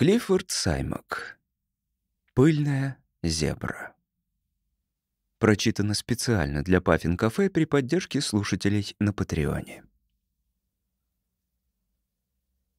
Клиффорд Саймак. Пыльная зебра. Прочитано специально для Паффин Кафе при поддержке слушателей на Патреоне.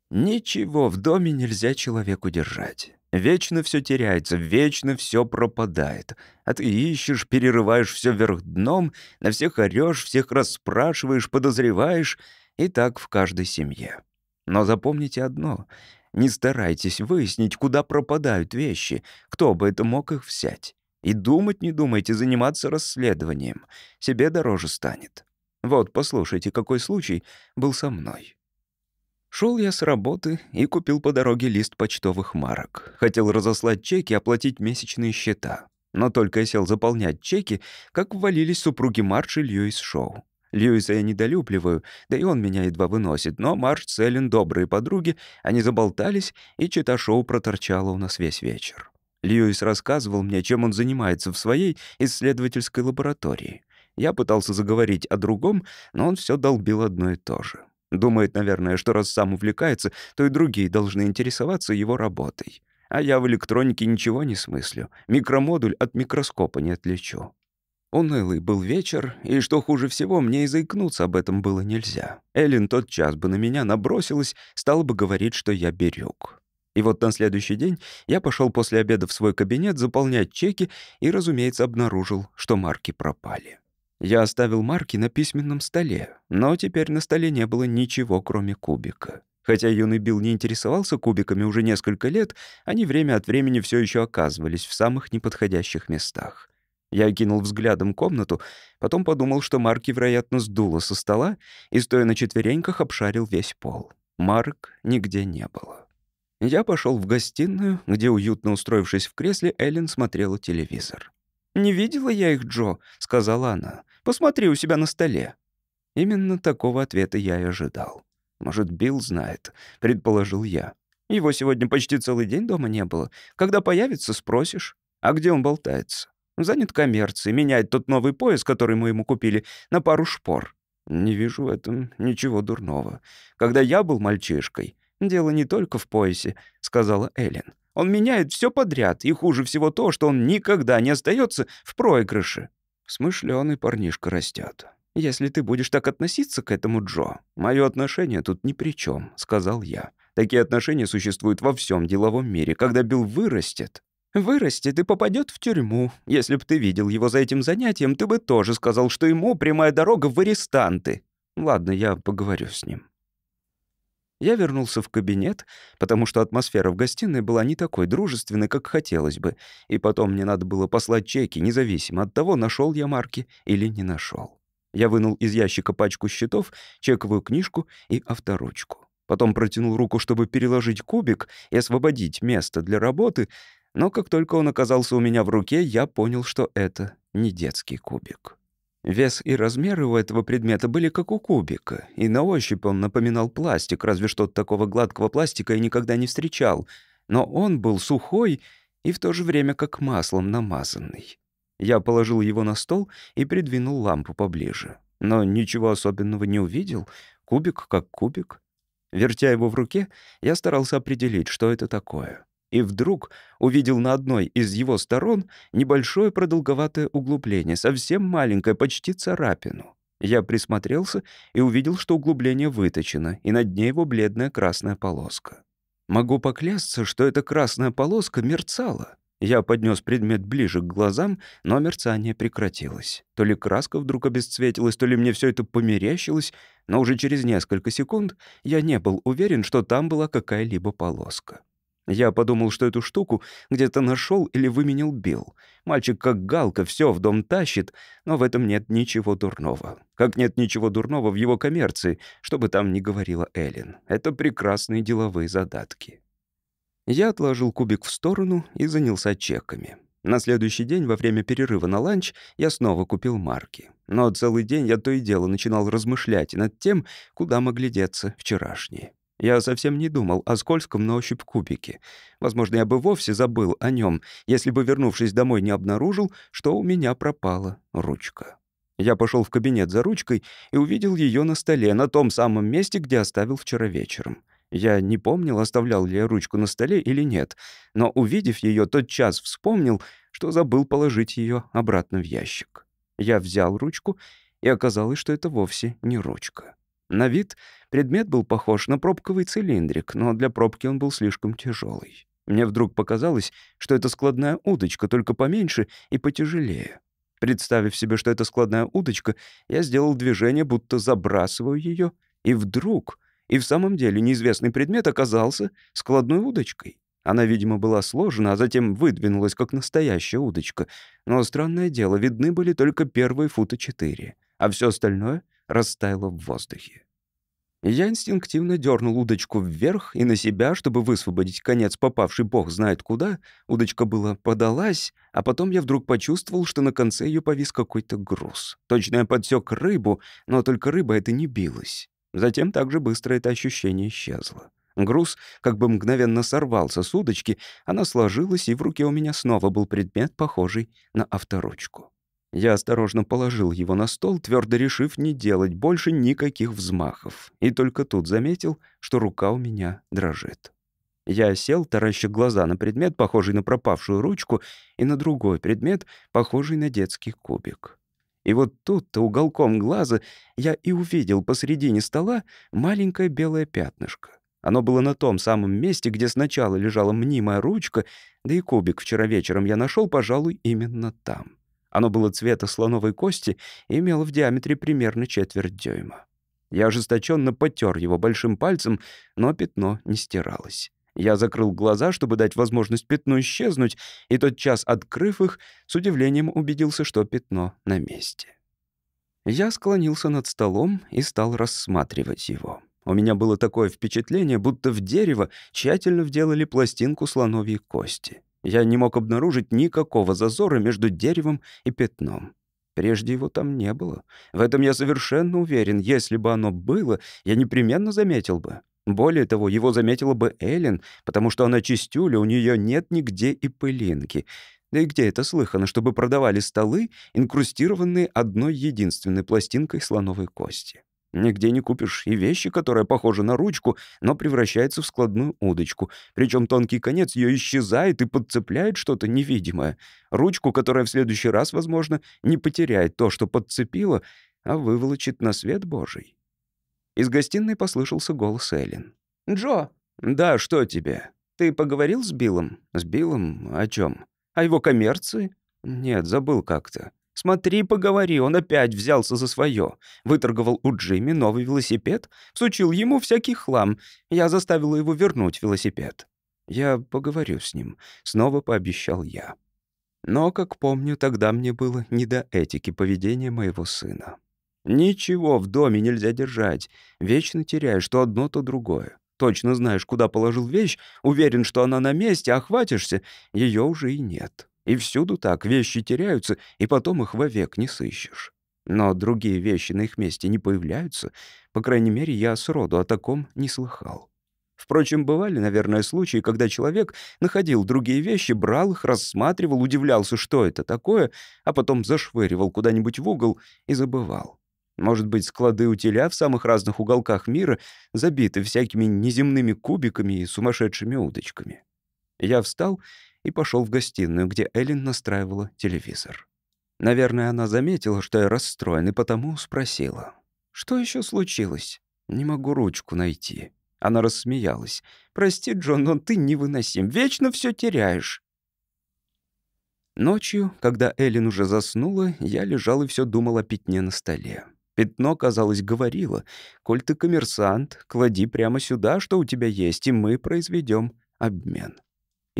Ничего в доме нельзя человеку держать. Вечно все теряется, вечно все пропадает. А ты ищешь, перерываешь все вверх дном, на всех орешь, всех расспрашиваешь, подозреваешь, и так в каждой семье. Но запомните одно — не старайтесь выяснить, куда пропадают вещи, кто бы это мог их взять. И думать не думайте, заниматься расследованием. Себе дороже станет. Вот, послушайте, какой случай был со мной. Шел я с работы и купил по дороге лист почтовых марок. Хотел разослать чеки, оплатить месячные счета. Но только я сел заполнять чеки, как ввалились супруги Марш и Льюис Шоу. Льюиса я недолюбливаю, да и он меня едва выносит, но Марш с Эллен добрые подруги, они заболтались, и чита шоу проторчала у нас весь вечер. Льюис рассказывал мне, чем он занимается в своей исследовательской лаборатории. Я пытался заговорить о другом, но он все долбил одно и то же. Думает, наверное, что раз сам увлекается, то и другие должны интересоваться его работой. А я в электронике ничего не смыслю. Микромодуль от микроскопа не отличу. Унылый был вечер, и, что хуже всего, мне и заикнуться об этом было нельзя. Эллен тот час бы на меня набросилась, стала бы говорить, что я берег. И вот на следующий день я пошел после обеда в свой кабинет заполнять чеки и, разумеется, обнаружил, что марки пропали. Я оставил марки на письменном столе, но теперь на столе не было ничего, кроме кубика. Хотя юный Билл не интересовался кубиками уже несколько лет, они время от времени все еще оказывались в самых неподходящих местах. Я окинул взглядом комнату, потом подумал, что Марки, вероятно, сдуло со стола и, стоя на четвереньках, обшарил весь пол. Марк нигде не было. Я пошел в гостиную, где, уютно устроившись в кресле, Эллен смотрела телевизор. «Не видела я их, Джо», — сказала она. «Посмотри у себя на столе». Именно такого ответа я и ожидал. «Может, Билл знает», — предположил я. «Его сегодня почти целый день дома не было. Когда появится, спросишь. А где он болтается?» Занят коммерцией, меняет тот новый пояс, который мы ему купили, на пару шпор. Не вижу в этом ничего дурного. Когда я был мальчишкой, дело не только в поясе, сказала Эллен. Он меняет все подряд, и хуже всего то, что он никогда не остается в проигрыше. Смышленый парнишка растет. Если ты будешь так относиться к этому, Джо, мое отношение тут ни при чем, сказал я. Такие отношения существуют во всем деловом мире. Когда Билл вырастет, Вырастет и попадет в тюрьму. Если бы ты видел его за этим занятием, ты бы тоже сказал, что ему прямая дорога в арестанты. Ладно, я поговорю с ним. Я вернулся в кабинет, потому что атмосфера в гостиной была не такой дружественной, как хотелось бы, и потом мне надо было послать чеки, независимо от того, нашел я марки или не нашел. Я вынул из ящика пачку счетов, чековую книжку и авторучку. Потом протянул руку, чтобы переложить кубик и освободить место для работы, но как только он оказался у меня в руке, я понял, что это не детский кубик. Вес и размеры у этого предмета были как у кубика, и на ощупь он напоминал пластик, разве что такого гладкого пластика я никогда не встречал, но он был сухой и в то же время как маслом намазанный. Я положил его на стол и придвинул лампу поближе. Но ничего особенного не увидел. Кубик как кубик. Вертя его в руке, я старался определить, что это такое и вдруг увидел на одной из его сторон небольшое продолговатое углубление, совсем маленькое, почти царапину. Я присмотрелся и увидел, что углубление выточено, и над ней его бледная красная полоска. Могу поклясться, что эта красная полоска мерцала. Я поднес предмет ближе к глазам, но мерцание прекратилось. То ли краска вдруг обесцветилась, то ли мне все это померещилось, но уже через несколько секунд я не был уверен, что там была какая-либо полоска. Я подумал, что эту штуку где-то нашел или выменил Билл. Мальчик как галка все в дом тащит, но в этом нет ничего дурного. Как нет ничего дурного в его коммерции, что бы там ни говорила Эллен. Это прекрасные деловые задатки. Я отложил кубик в сторону и занялся чеками. На следующий день, во время перерыва на ланч, я снова купил марки. Но целый день я то и дело начинал размышлять над тем, куда могли деться вчерашние. Я совсем не думал о скользком на ощупь кубике. Возможно, я бы вовсе забыл о нем, если бы, вернувшись домой, не обнаружил, что у меня пропала ручка. Я пошел в кабинет за ручкой и увидел ее на столе, на том самом месте, где оставил вчера вечером. Я не помнил, оставлял ли я ручку на столе или нет, но, увидев ее, тот час вспомнил, что забыл положить ее обратно в ящик. Я взял ручку, и оказалось, что это вовсе не ручка. На вид предмет был похож на пробковый цилиндрик, но для пробки он был слишком тяжелый. Мне вдруг показалось, что это складная удочка, только поменьше и потяжелее. Представив себе, что это складная удочка, я сделал движение, будто забрасываю ее, и вдруг, и в самом деле неизвестный предмет оказался складной удочкой. Она, видимо, была сложена, а затем выдвинулась, как настоящая удочка. Но странное дело, видны были только первые фута четыре, а все остальное растаяло в воздухе. Я инстинктивно дернул удочку вверх и на себя, чтобы высвободить конец, попавший бог знает куда. Удочка была подалась, а потом я вдруг почувствовал, что на конце ее повис какой-то груз. Точно я подсек рыбу, но только рыба это не билась. Затем также быстро это ощущение исчезло. Груз как бы мгновенно сорвался с удочки, она сложилась, и в руке у меня снова был предмет, похожий на авторучку. Я осторожно положил его на стол, твердо решив не делать больше никаких взмахов, и только тут заметил, что рука у меня дрожит. Я сел, тараща глаза на предмет, похожий на пропавшую ручку, и на другой предмет, похожий на детский кубик. И вот тут-то уголком глаза я и увидел посредине стола маленькое белое пятнышко. Оно было на том самом месте, где сначала лежала мнимая ручка, да и кубик вчера вечером я нашел, пожалуй, именно там. Оно было цвета слоновой кости и имело в диаметре примерно четверть дюйма. Я ожесточенно потер его большим пальцем, но пятно не стиралось. Я закрыл глаза, чтобы дать возможность пятну исчезнуть, и тот час, открыв их, с удивлением убедился, что пятно на месте. Я склонился над столом и стал рассматривать его. У меня было такое впечатление, будто в дерево тщательно вделали пластинку слоновьей кости. Я не мог обнаружить никакого зазора между деревом и пятном. Прежде его там не было. В этом я совершенно уверен. Если бы оно было, я непременно заметил бы. Более того, его заметила бы Эллен, потому что она чистюля, у нее нет нигде и пылинки. Да и где это слыхано, чтобы продавали столы, инкрустированные одной единственной пластинкой слоновой кости? Нигде не купишь и вещи, которая похожа на ручку, но превращается в складную удочку. Причем тонкий конец ее исчезает и подцепляет что-то невидимое. Ручку, которая в следующий раз, возможно, не потеряет то, что подцепила, а выволочит на свет Божий. Из гостиной послышался голос Эллен. «Джо!» «Да, что тебе? Ты поговорил с Биллом?» «С Биллом? О чем? О его коммерции?» «Нет, забыл как-то». «Смотри, поговори, он опять взялся за свое. Выторговал у Джимми новый велосипед, всучил ему всякий хлам. Я заставила его вернуть велосипед». «Я поговорю с ним», — снова пообещал я. Но, как помню, тогда мне было не до этики поведения моего сына. Ничего в доме нельзя держать. Вечно теряешь то одно, то другое. Точно знаешь, куда положил вещь, уверен, что она на месте, а хватишься, ее уже и нет. И всюду так, вещи теряются, и потом их вовек не сыщешь. Но другие вещи на их месте не появляются. По крайней мере, я сроду о таком не слыхал. Впрочем, бывали, наверное, случаи, когда человек находил другие вещи, брал их, рассматривал, удивлялся, что это такое, а потом зашвыривал куда-нибудь в угол и забывал. Может быть, склады утиля в самых разных уголках мира забиты всякими неземными кубиками и сумасшедшими удочками. Я встал и пошел в гостиную, где Эллен настраивала телевизор. Наверное, она заметила, что я расстроен, и потому спросила. «Что еще случилось? Не могу ручку найти». Она рассмеялась. «Прости, Джон, но ты невыносим. Вечно все теряешь». Ночью, когда Эллен уже заснула, я лежал и все думал о пятне на столе. Пятно, казалось, говорило, «Коль ты коммерсант, клади прямо сюда, что у тебя есть, и мы произведем обмен».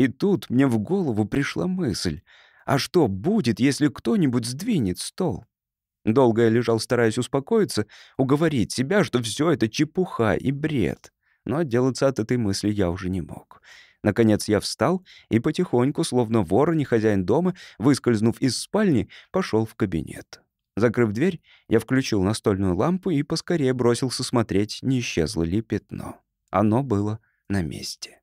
И тут мне в голову пришла мысль, а что будет, если кто-нибудь сдвинет стол? Долго я лежал, стараясь успокоиться, уговорить себя, что все это чепуха и бред. Но отделаться от этой мысли я уже не мог. Наконец я встал и потихоньку, словно вор, не хозяин дома, выскользнув из спальни, пошел в кабинет. Закрыв дверь, я включил настольную лампу и поскорее бросился смотреть, не исчезло ли пятно. Оно было на месте.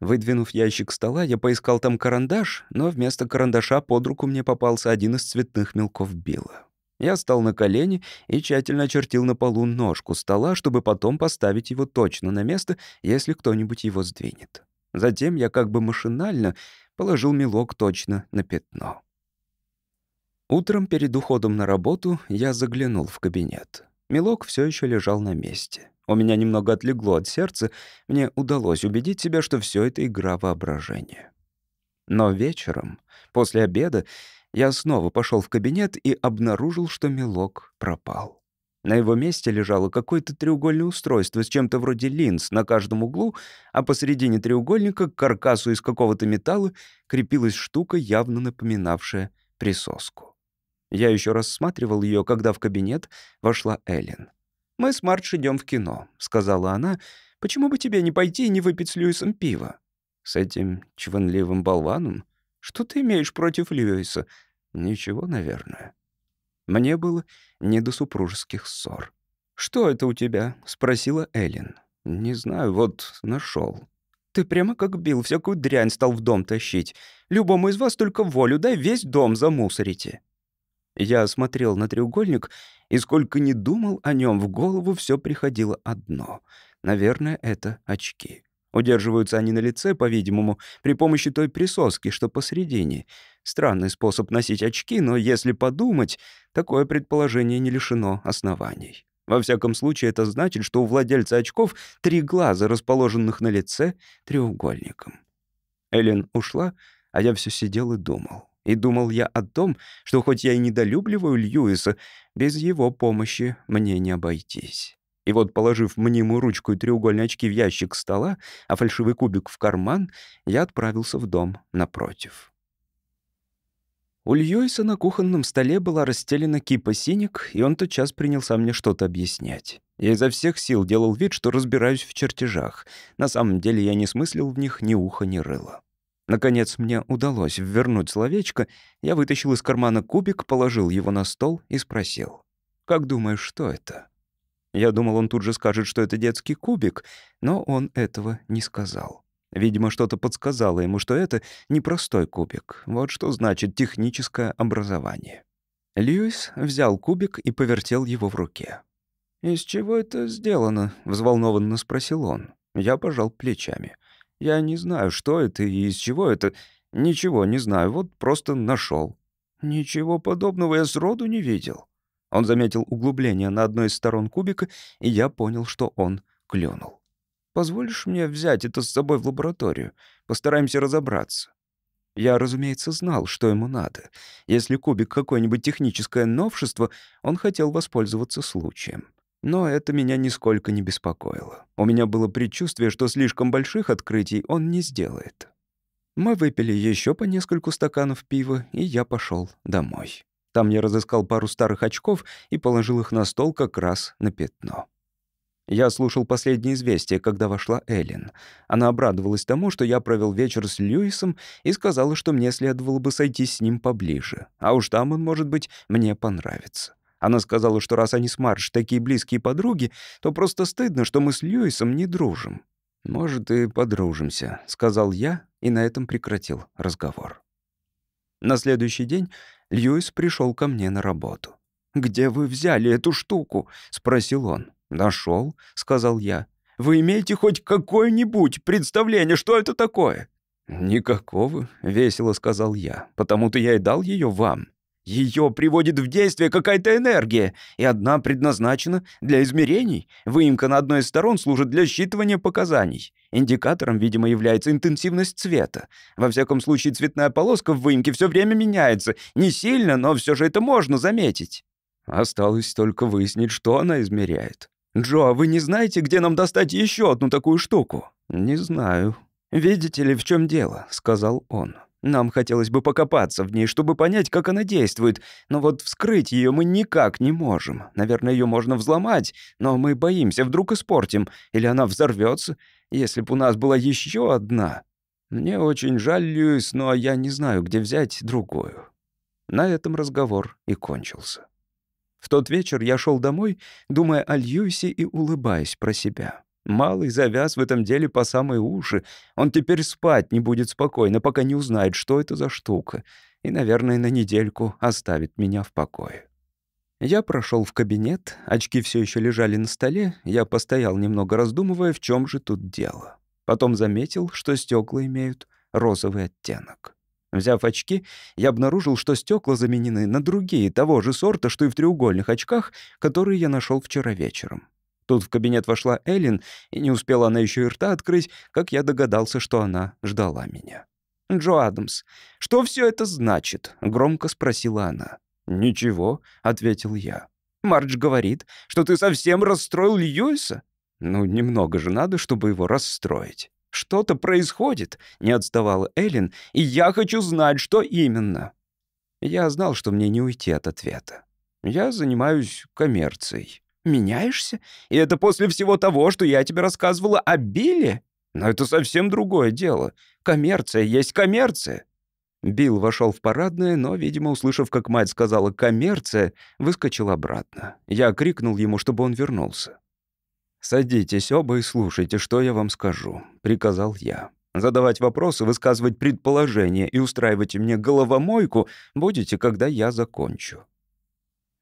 Выдвинув ящик стола, я поискал там карандаш, но вместо карандаша под руку мне попался один из цветных мелков Билла. Я стал на колени и тщательно очертил на полу ножку стола, чтобы потом поставить его точно на место, если кто-нибудь его сдвинет. Затем я как бы машинально положил мелок точно на пятно. Утром перед уходом на работу я заглянул в кабинет. Мелок все еще лежал на месте. У меня немного отлегло от сердца, мне удалось убедить себя, что все это игра воображения. Но вечером, после обеда, я снова пошел в кабинет и обнаружил, что мелок пропал. На его месте лежало какое-то треугольное устройство с чем-то вроде линз на каждом углу, а посередине треугольника к каркасу из какого-то металла крепилась штука, явно напоминавшая присоску. Я еще рассматривал ее, когда в кабинет вошла Эллен. «Мы с Мардж идем в кино», — сказала она. «Почему бы тебе не пойти и не выпить с Льюисом пиво?» «С этим чванливым болваном?» Что ты имеешь против Льюиса? Ничего, наверное. Мне было не до супружеских ссор. «Что это у тебя?» — спросила Эллен. «Не знаю, вот нашел. «Ты прямо как Билл, всякую дрянь стал в дом тащить. Любому из вас только волю дай, весь дом замусорите». Я смотрел на треугольник, и сколько ни думал о нем, в голову все приходило одно. Наверное, это очки. Удерживаются они на лице, по-видимому, при помощи той присоски, что посередине. Странный способ носить очки, но если подумать, такое предположение не лишено оснований. Во всяком случае, это значит, что у владельца очков три глаза, расположенных на лице треугольником. Эллен ушла, а я все сидел и думал. И думал я о том, что хоть я и недолюбливаю Льюиса, без его помощи мне не обойтись. И вот, положив мнимую ручку и треугольные очки в ящик стола, а фальшивый кубик в карман, я отправился в дом напротив. У Льюиса на кухонном столе была расстелена кипа синик, и он тотчас принялся мне что-то объяснять. Я изо всех сил делал вид, что разбираюсь в чертежах. На самом деле я не смыслил в них ни уха, ни рыла. Наконец мне удалось вернуть словечко. Я вытащил из кармана кубик, положил его на стол и спросил. «Как думаешь, что это?» Я думал, он тут же скажет, что это детский кубик, но он этого не сказал. Видимо, что-то подсказало ему, что это непростой кубик. Вот что значит техническое образование. Льюис взял кубик и повертел его в руке. «Из чего это сделано?» — взволнованно спросил он. Я пожал плечами. «Я не знаю, что это и из чего это. Ничего не знаю, вот просто нашел. «Ничего подобного я сроду не видел». Он заметил углубление на одной из сторон кубика, и я понял, что он клюнул. «Позволишь мне взять это с собой в лабораторию? Постараемся разобраться». Я, разумеется, знал, что ему надо. Если кубик — какое-нибудь техническое новшество, он хотел воспользоваться случаем. Но это меня нисколько не беспокоило. У меня было предчувствие, что слишком больших открытий он не сделает. Мы выпили еще по нескольку стаканов пива, и я пошел домой. Там я разыскал пару старых очков и положил их на стол как раз на пятно. Я слушал последнее известие, когда вошла Эллен. Она обрадовалась тому, что я провел вечер с Льюисом и сказала, что мне следовало бы сойти с ним поближе. А уж там он, может быть, мне понравится. Она сказала, что раз они с Марш такие близкие подруги, то просто стыдно, что мы с Льюисом не дружим. «Может, и подружимся», — сказал я, и на этом прекратил разговор. На следующий день Льюис пришел ко мне на работу. «Где вы взяли эту штуку?» — спросил он. Нашел, сказал я. «Вы имеете хоть какое-нибудь представление, что это такое?» «Никакого», — весело сказал я. «Потому-то я и дал ее вам». Ее приводит в действие какая-то энергия, и одна предназначена для измерений. Выемка на одной из сторон служит для считывания показаний. Индикатором, видимо, является интенсивность цвета. Во всяком случае, цветная полоска в выемке все время меняется. Не сильно, но все же это можно заметить. Осталось только выяснить, что она измеряет. «Джо, а вы не знаете, где нам достать еще одну такую штуку?» «Не знаю». «Видите ли, в чем дело?» — сказал он. Нам хотелось бы покопаться в ней, чтобы понять, как она действует, но вот вскрыть ее мы никак не можем. Наверное, ее можно взломать, но мы боимся, вдруг испортим, или она взорвется. Если бы у нас была еще одна. Мне очень жаль, Льюис, но я не знаю, где взять другую. На этом разговор и кончился. В тот вечер я шел домой, думая о Льюисе и улыбаясь про себя. Малый завяз в этом деле по самые уши. Он теперь спать не будет спокойно, пока не узнает, что это за штука. И, наверное, на недельку оставит меня в покое. Я прошел в кабинет, очки все еще лежали на столе, я постоял немного раздумывая, в чем же тут дело. Потом заметил, что стекла имеют розовый оттенок. Взяв очки, я обнаружил, что стекла заменены на другие, того же сорта, что и в треугольных очках, которые я нашел вчера вечером. Тут в кабинет вошла Эллен, и не успела она еще и рта открыть, как я догадался, что она ждала меня. «Джо Адамс, что все это значит?» — громко спросила она. «Ничего», — ответил я. «Мардж говорит, что ты совсем расстроил Льюиса?» «Ну, немного же надо, чтобы его расстроить». «Что-то происходит», — не отставала Эллен, «и я хочу знать, что именно». Я знал, что мне не уйти от ответа. Я занимаюсь коммерцией. «Меняешься? И это после всего того, что я тебе рассказывала о Билле?» «Но это совсем другое дело. Коммерция есть коммерция. Билл вошел в парадное, но, видимо, услышав, как мать сказала «коммерция», выскочил обратно. Я крикнул ему, чтобы он вернулся. «Садитесь оба и слушайте, что я вам скажу», — приказал я. «Задавать вопросы, высказывать предположения и устраивать мне головомойку будете, когда я закончу».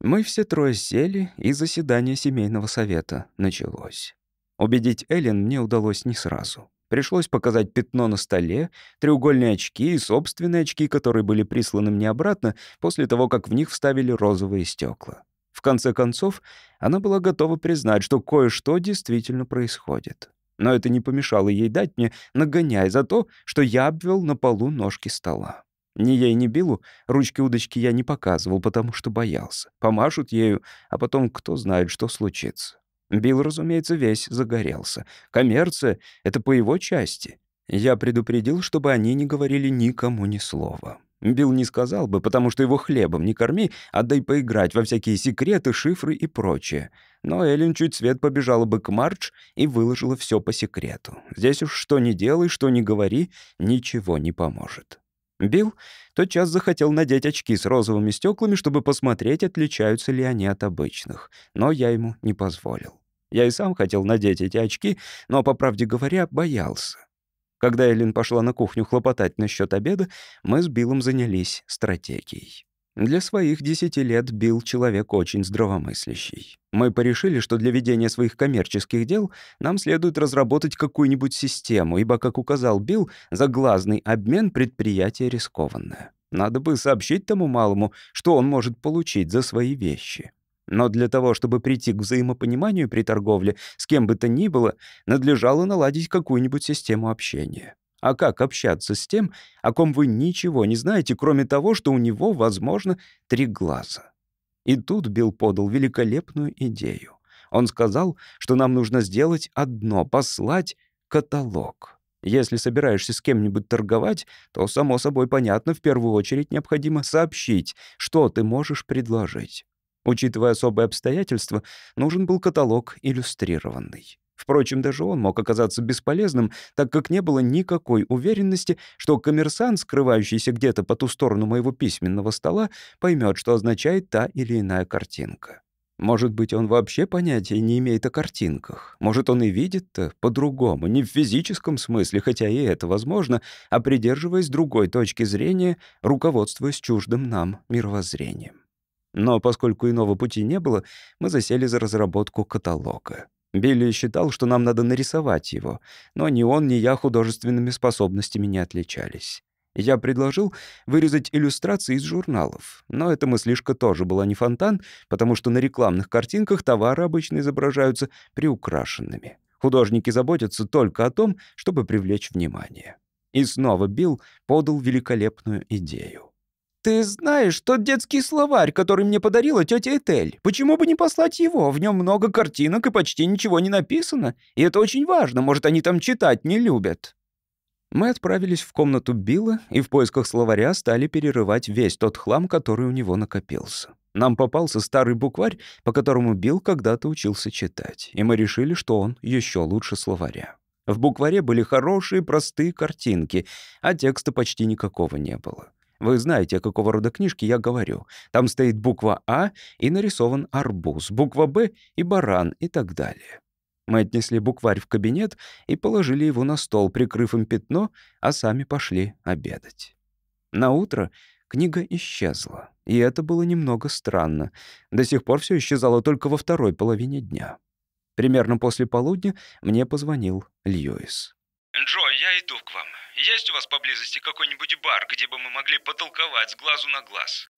Мы все трое сели, и заседание семейного совета началось. Убедить Эллен мне удалось не сразу. Пришлось показать пятно на столе, треугольные очки и собственные очки, которые были присланы мне обратно после того, как в них вставили розовые стекла. В конце концов, она была готова признать, что кое-что действительно происходит. Но это не помешало ей дать мне, нагоняй за то, что я обвел на полу ножки стола. Ни ей, ни Биллу ручки удочки я не показывал, потому что боялся. Помашут ею, а потом кто знает, что случится. Билл, разумеется, весь загорелся. Коммерция — это по его части. Я предупредил, чтобы они не говорили никому ни слова. Билл не сказал бы, потому что его хлебом не корми, отдай поиграть во всякие секреты, шифры и прочее. Но Эллен чуть свет побежала бы к Мардж и выложила все по секрету. Здесь уж что ни делай, что ни говори, ничего не поможет. Билл тотчас захотел надеть очки с розовыми стеклами, чтобы посмотреть, отличаются ли они от обычных, но я ему не позволил. Я и сам хотел надеть эти очки, но, по правде говоря, боялся. Когда Эллен пошла на кухню хлопотать насчет обеда, мы с Биллом занялись стратегией. Для своих десяти лет Билл человек очень здравомыслящий. Мы порешили, что для ведения своих коммерческих дел нам следует разработать какую-нибудь систему, ибо, как указал Билл, заглазный обмен предприятия рискованное. Надо бы сообщить тому малому, что он может получить за свои вещи. Но для того, чтобы прийти к взаимопониманию при торговле с кем бы то ни было, надлежало наладить какую-нибудь систему общения. А как общаться с тем, о ком вы ничего не знаете, кроме того, что у него, возможно, три глаза? И тут Билл подал великолепную идею. Он сказал, что нам нужно сделать одно — послать каталог. Если собираешься с кем-нибудь торговать, то, само собой понятно, в первую очередь необходимо сообщить, что ты можешь предложить. Учитывая особые обстоятельства, нужен был каталог иллюстрированный. Впрочем, даже он мог оказаться бесполезным, так как не было никакой уверенности, что коммерсант, скрывающийся где-то по ту сторону моего письменного стола, поймет, что означает та или иная картинка. Может быть, он вообще понятия не имеет о картинках. Может, он и видит-то по-другому, не в физическом смысле, хотя и это возможно, а придерживаясь другой точки зрения, руководствуясь чуждым нам мировоззрением. Но поскольку иного пути не было, мы засели за разработку каталога. Билли считал, что нам надо нарисовать его, но ни он, ни я художественными способностями не отличались. Я предложил вырезать иллюстрации из журналов, но эта мыслишка тоже была не фонтан, потому что на рекламных картинках товары обычно изображаются приукрашенными. Художники заботятся только о том, чтобы привлечь внимание. И снова Билл подал великолепную идею. «Ты знаешь, тот детский словарь, который мне подарила тетя Этель. Почему бы не послать его? В нем много картинок и почти ничего не написано. И это очень важно, может, они там читать не любят». Мы отправились в комнату Билла и в поисках словаря стали перерывать весь тот хлам, который у него накопился. Нам попался старый букварь, по которому Билл когда-то учился читать, и мы решили, что он еще лучше словаря. В букваре были хорошие, простые картинки, а текста почти никакого не было. Вы знаете, о какого рода книжке я говорю. Там стоит буква «А» и нарисован арбуз, буква «Б» и баран и так далее. Мы отнесли букварь в кабинет и положили его на стол, прикрыв им пятно, а сами пошли обедать. На утро, книга исчезла. И это было немного странно. До сих пор все исчезало только во второй половине дня. Примерно после полудня мне позвонил Льюис. «Джо, я иду к вам. Есть у вас поблизости какой-нибудь бар, где бы мы могли потолковать с глазу на глаз?»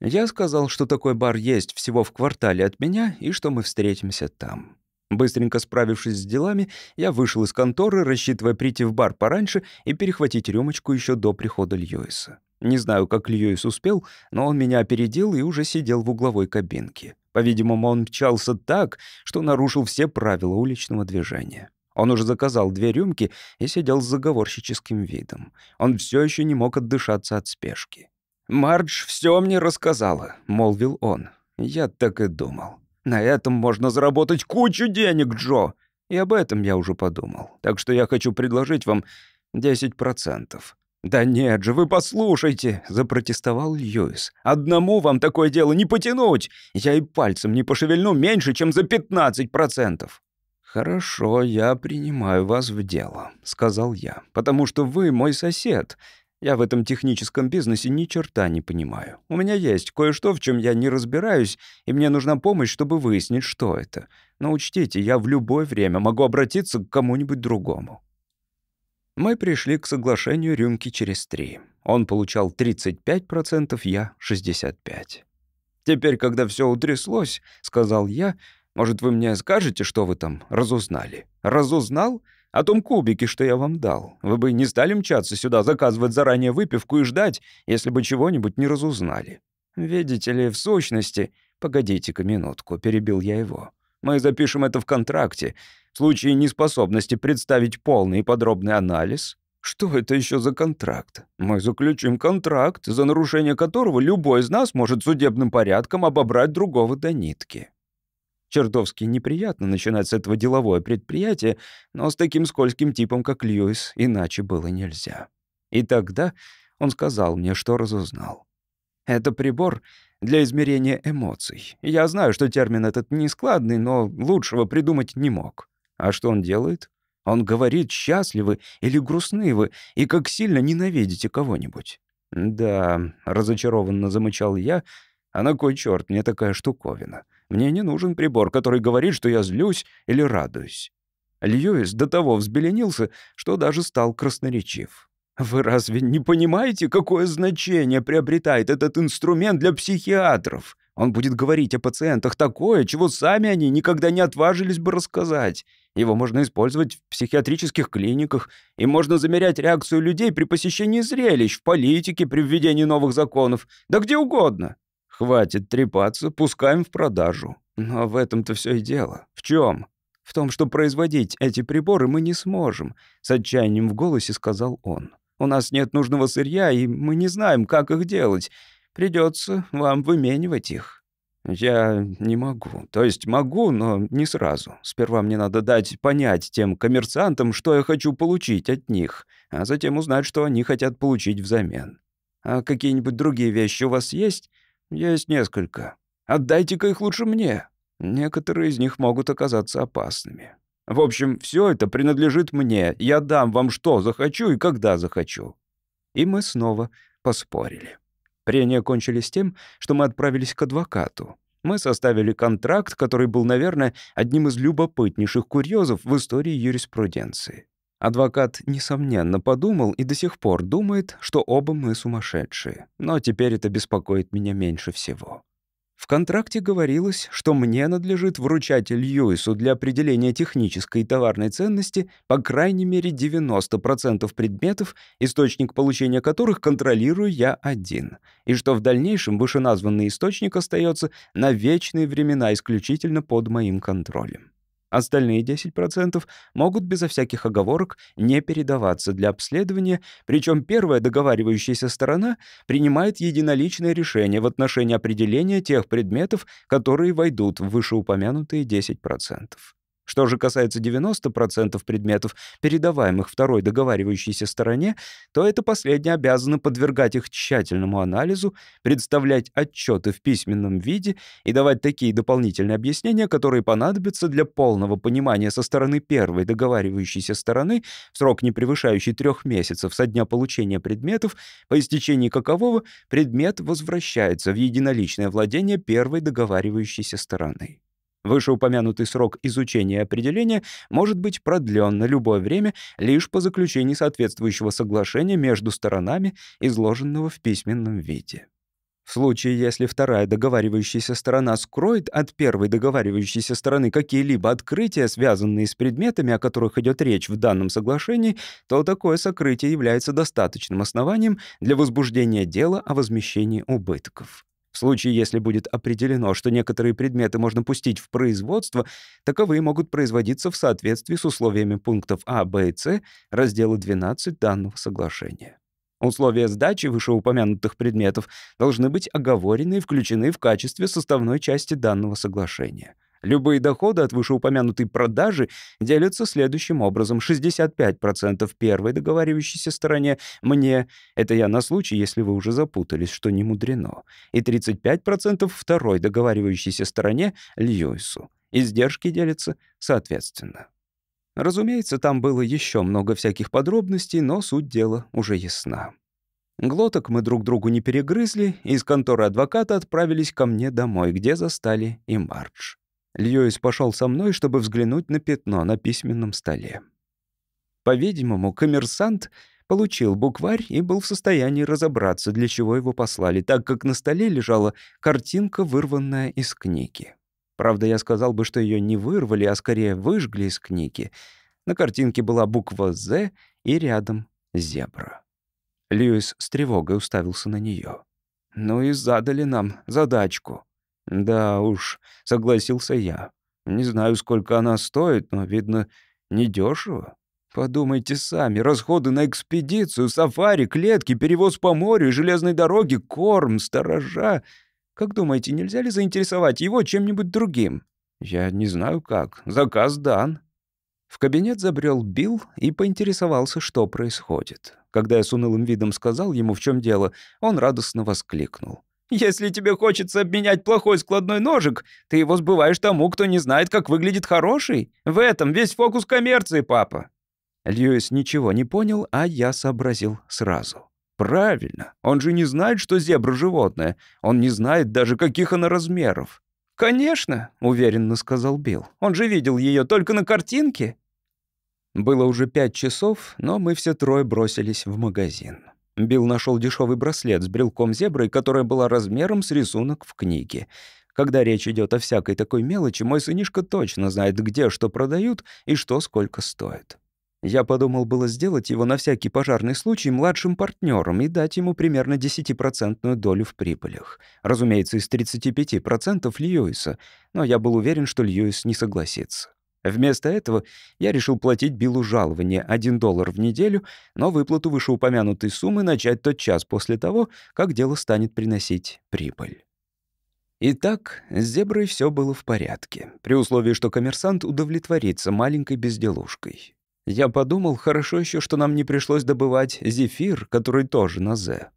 Я сказал, что такой бар есть всего в квартале от меня и что мы встретимся там. Быстренько справившись с делами, я вышел из конторы, рассчитывая прийти в бар пораньше и перехватить рюмочку еще до прихода Льюиса. Не знаю, как Льюис успел, но он меня опередил и уже сидел в угловой кабинке. По-видимому, он мчался так, что нарушил все правила уличного движения. Он уже заказал две рюмки и сидел с заговорщическим видом. Он все еще не мог отдышаться от спешки. «Мардж все мне рассказала», — молвил он. «Я так и думал. На этом можно заработать кучу денег, Джо. И об этом я уже подумал. Так что я хочу предложить вам 10%. «Да нет же, вы послушайте!» — запротестовал Льюис. «Одному вам такое дело не потянуть! Я и пальцем не пошевельну меньше, чем за 15%!» «Хорошо, я принимаю вас в дело», — сказал я, «потому что вы мой сосед. Я в этом техническом бизнесе ни черта не понимаю. У меня есть кое-что, в чем я не разбираюсь, и мне нужна помощь, чтобы выяснить, что это. Но учтите, я в любое время могу обратиться к кому-нибудь другому». Мы пришли к соглашению рюмки через три. Он получал 35%, я — 65%. «Теперь, когда все утряслось, — сказал я, — может, вы мне скажете, что вы там разузнали?» «Разузнал?» О том кубике, что я вам дал. Вы бы не стали мчаться сюда, заказывать заранее выпивку и ждать, если бы чего-нибудь не разузнали. Видите ли, в сущности... Погодите-ка минутку, перебил я его. Мы запишем это в контракте. В случае неспособности представить полный и подробный анализ, что это еще за контракт? Мы заключим контракт, за нарушение которого любой из нас может судебным порядком обобрать другого до нитки. Чертовски неприятно начинать с этого деловое предприятие, но с таким скользким типом, как Льюис, иначе было нельзя. И тогда он сказал мне, что разузнал. Это прибор для измерения эмоций. Я знаю, что термин этот нескладный, но лучшего придумать не мог. А что он делает? Он говорит, счастливы или грустны вы, и как сильно ненавидите кого-нибудь. «Да», — разочарованно замычал я, — «а на кой черт мне такая штуковина?» Мне не нужен прибор, который говорит, что я злюсь или радуюсь. Льюис до того взбеленился, что даже стал красноречив. «Вы разве не понимаете, какое значение приобретает этот инструмент для психиатров? Он будет говорить о пациентах такое, чего сами они никогда не отважились бы рассказать. Его можно использовать в психиатрических клиниках, и можно замерять реакцию людей при посещении зрелищ, в политике, при введении новых законов, да где угодно. Хватит трепаться, пускаем в продажу. Но в этом-то все и дело. В чем? В том, что производить эти приборы мы не сможем, с отчаянием в голосе сказал он. У нас нет нужного сырья, и мы не знаем, как их делать. Придется вам выменивать их. Я не могу. То есть могу, но не сразу. Сперва мне надо дать понять тем коммерсантам, что я хочу получить от них, а затем узнать, что они хотят получить взамен. А какие-нибудь другие вещи у вас есть? «Есть несколько. Отдайте-ка их лучше мне. Некоторые из них могут оказаться опасными. В общем, все это принадлежит мне. Я дам вам что захочу и когда захочу». И мы снова поспорили. Прения кончились тем, что мы отправились к адвокату. Мы составили контракт, который был, наверное, одним из любопытнейших курьезов в истории юриспруденции. Адвокат, несомненно, подумал и до сих пор думает, что оба мы сумасшедшие. Но теперь это беспокоит меня меньше всего. В контракте говорилось, что мне надлежит вручать Льюису для определения технической и товарной ценности по крайней мере 90% предметов, источник получения которых контролирую я один, и что в дальнейшем вышеназванный источник остается на вечные времена исключительно под моим контролем. Остальные 10% могут безо всяких оговорок не передаваться для обследования, причем первая договаривающаяся сторона принимает единоличное решение в отношении определения тех предметов, которые войдут в вышеупомянутые 10%. Что же касается 90% предметов, передаваемых второй договаривающейся стороне, то это последняя обязана подвергать их тщательному анализу, представлять отчеты в письменном виде и давать такие дополнительные объяснения, которые понадобятся для полного понимания со стороны первой договаривающейся стороны в срок, не превышающий трех месяцев со дня получения предметов, по истечении какового предмет возвращается в единоличное владение первой договаривающейся стороны. Вышеупомянутый срок изучения определения может быть продлен на любое время лишь по заключении соответствующего соглашения между сторонами, изложенного в письменном виде. В случае, если вторая договаривающаяся сторона скроет от первой договаривающейся стороны какие-либо открытия, связанные с предметами, о которых идет речь в данном соглашении, то такое сокрытие является достаточным основанием для возбуждения дела о возмещении убытков. В случае, если будет определено, что некоторые предметы можно пустить в производство, таковые могут производиться в соответствии с условиями пунктов А, Б и С раздела 12 данного соглашения. Условия сдачи вышеупомянутых предметов должны быть оговорены и включены в качестве составной части данного соглашения. Любые доходы от вышеупомянутой продажи делятся следующим образом. 65% первой договаривающейся стороне мне, это я на случай, если вы уже запутались, что не мудрено, и 35% второй договаривающейся стороне Льюису. Издержки делятся соответственно. Разумеется, там было еще много всяких подробностей, но суть дела уже ясна. Глоток мы друг другу не перегрызли, и из конторы адвоката отправились ко мне домой, где застали и Мардж. Льюис пошел со мной, чтобы взглянуть на пятно на письменном столе. По-видимому, коммерсант получил букварь и был в состоянии разобраться, для чего его послали, так как на столе лежала картинка, вырванная из книги. Правда, я сказал бы, что ее не вырвали, а скорее выжгли из книги. На картинке была буква «З» и рядом зебра. Льюис с тревогой уставился на нее. «Ну и задали нам задачку». «Да уж», — согласился я. «Не знаю, сколько она стоит, но, видно, недешево. Подумайте сами, расходы на экспедицию, сафари, клетки, перевоз по морю, железной дороги, корм, сторожа. Как думаете, нельзя ли заинтересовать его чем-нибудь другим?» «Я не знаю как. Заказ дан». В кабинет забрел Билл и поинтересовался, что происходит. Когда я с унылым видом сказал ему, в чем дело, он радостно воскликнул. Если тебе хочется обменять плохой складной ножик, ты его сбываешь тому, кто не знает, как выглядит хороший. В этом весь фокус коммерции, папа». Льюис ничего не понял, а я сообразил сразу. «Правильно. Он же не знает, что зебра — животное. Он не знает даже, каких она размеров». «Конечно», — уверенно сказал Билл. «Он же видел ее только на картинке». Было уже пять часов, но мы все трое бросились в магазин. Билл нашел дешевый браслет с брелком зебры, которая была размером с рисунок в книге. Когда речь идет о всякой такой мелочи, мой сынишка точно знает, где что продают и что сколько стоит. Я подумал было сделать его на всякий пожарный случай младшим партнером и дать ему примерно 10% долю в прибылях. Разумеется, из 35% Льюиса, но я был уверен, что Льюис не согласится. Вместо этого я решил платить Биллу жалование 1 доллар в неделю, но выплату вышеупомянутой суммы начать тот час после того, как дело станет приносить прибыль. Итак, с зеброй все было в порядке, при условии, что коммерсант удовлетворится маленькой безделушкой. Я подумал, хорошо еще, что нам не пришлось добывать зефир, который тоже на «З».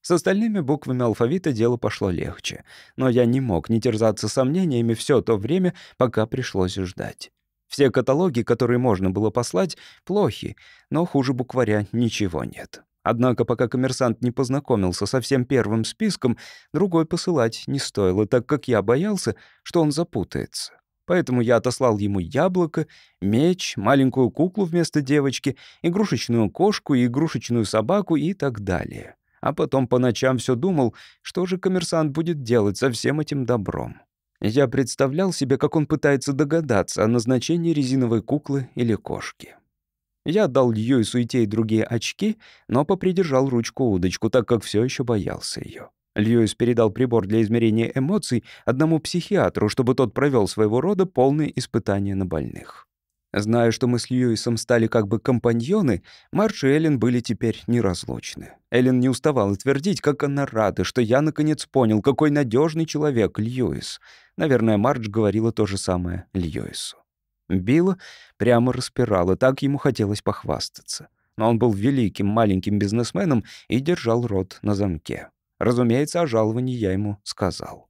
С остальными буквами алфавита дело пошло легче, но я не мог не терзаться сомнениями все то время, пока пришлось ждать. Все каталоги, которые можно было послать, плохи, но хуже букваря ничего нет. Однако, пока коммерсант не познакомился со всем первым списком, другой посылать не стоило, так как я боялся, что он запутается. Поэтому я отослал ему яблоко, меч, маленькую куклу вместо девочки, игрушечную кошку и игрушечную собаку и так далее. А потом по ночам все думал, что же коммерсант будет делать со всем этим добром. Я представлял себе, как он пытается догадаться о назначении резиновой куклы или кошки. Я дал Льюису и те, и другие очки, но попридержал ручку-удочку, так как все еще боялся ее. Льюис передал прибор для измерения эмоций одному психиатру, чтобы тот провел своего рода полные испытания на больных. Зная, что мы с Льюисом стали как бы компаньоны, Марш и Эллен были теперь неразлучны. Эллен не уставала твердить, как она рада, что я наконец понял, какой надежный человек Льюис. Наверное, Мардж говорила то же самое Льюису. Билла прямо распирало, так ему хотелось похвастаться. Но он был великим маленьким бизнесменом и держал рот на замке. Разумеется, о жаловании я ему сказал.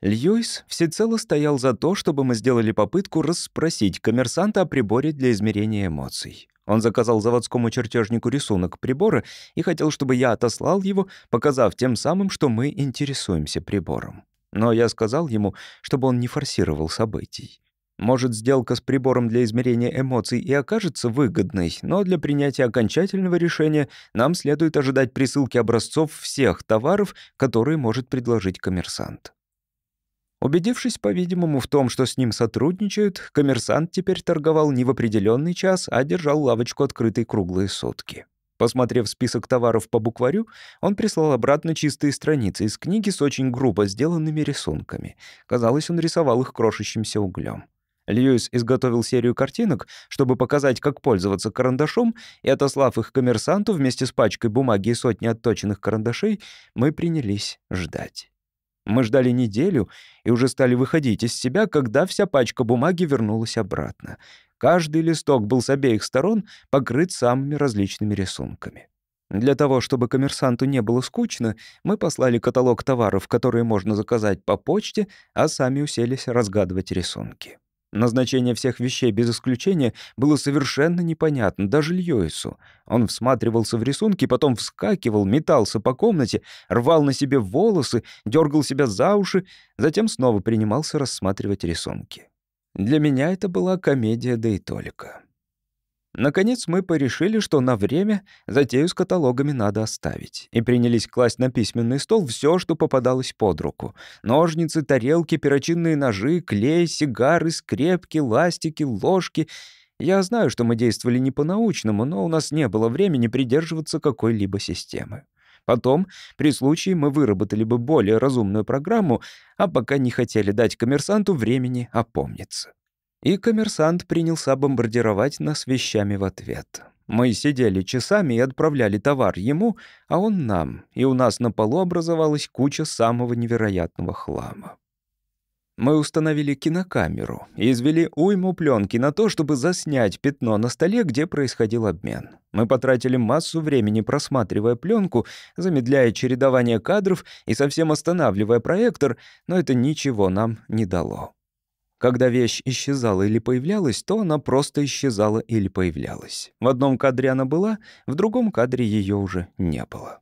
Льюис всецело стоял за то, чтобы мы сделали попытку расспросить коммерсанта о приборе для измерения эмоций. Он заказал заводскому чертежнику рисунок прибора и хотел, чтобы я отослал его, показав тем самым, что мы интересуемся прибором. Но я сказал ему, чтобы он не форсировал событий. Может, сделка с прибором для измерения эмоций и окажется выгодной, но для принятия окончательного решения нам следует ожидать присылки образцов всех товаров, которые может предложить коммерсант. Убедившись, по-видимому, в том, что с ним сотрудничают, коммерсант теперь торговал не в определенный час, а держал лавочку открытой круглые сутки. Посмотрев список товаров по букварю, он прислал обратно чистые страницы из книги с очень грубо сделанными рисунками. Казалось, он рисовал их крошащимся углем. Льюис изготовил серию картинок, чтобы показать, как пользоваться карандашом, и, отослав их коммерсанту вместе с пачкой бумаги и сотней отточенных карандашей, мы принялись ждать. Мы ждали неделю и уже стали выходить из себя, когда вся пачка бумаги вернулась обратно. Каждый листок был с обеих сторон покрыт самыми различными рисунками. Для того, чтобы коммерсанту не было скучно, мы послали каталог товаров, которые можно заказать по почте, а сами уселись разгадывать рисунки. Назначение всех вещей без исключения было совершенно непонятно даже Льюису. Он всматривался в рисунки, потом вскакивал, метался по комнате, рвал на себе волосы, дергал себя за уши, затем снова принимался рассматривать рисунки. Для меня это была комедия, да и только. Наконец мы порешили, что на время затею с каталогами надо оставить, и принялись класть на письменный стол все, что попадалось под руку. Ножницы, тарелки, перочинные ножи, клей, сигары, скрепки, ластики, ложки. Я знаю, что мы действовали не по-научному, но у нас не было времени придерживаться какой-либо системы. Потом, при случае, мы выработали бы более разумную программу, а пока не хотели дать коммерсанту времени опомниться. И коммерсант принялся бомбардировать нас вещами в ответ. Мы сидели часами и отправляли товар ему, а он нам, и у нас на полу образовалась куча самого невероятного хлама. Мы установили кинокамеру и извели уйму пленки на то, чтобы заснять пятно на столе, где происходил обмен. Мы потратили массу времени, просматривая пленку, замедляя чередование кадров и совсем останавливая проектор, но это ничего нам не дало. Когда вещь исчезала или появлялась, то она просто исчезала или появлялась. В одном кадре она была, в другом кадре ее уже не было.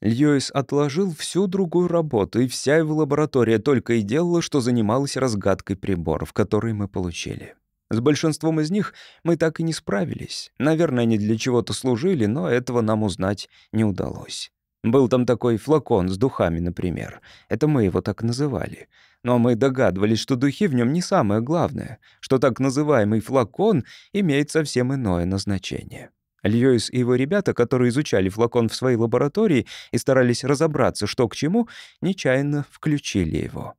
Льюис отложил всю другую работу, и вся его лаборатория только и делала, что занималась разгадкой приборов, которые мы получили. С большинством из них мы так и не справились. Наверное, они для чего-то служили, но этого нам узнать не удалось. Был там такой флакон с духами, например. Это мы его так называли. Но мы догадывались, что духи в нем не самое главное, что так называемый флакон имеет совсем иное назначение. Льюис и его ребята, которые изучали флакон в своей лаборатории и старались разобраться, что к чему, нечаянно включили его.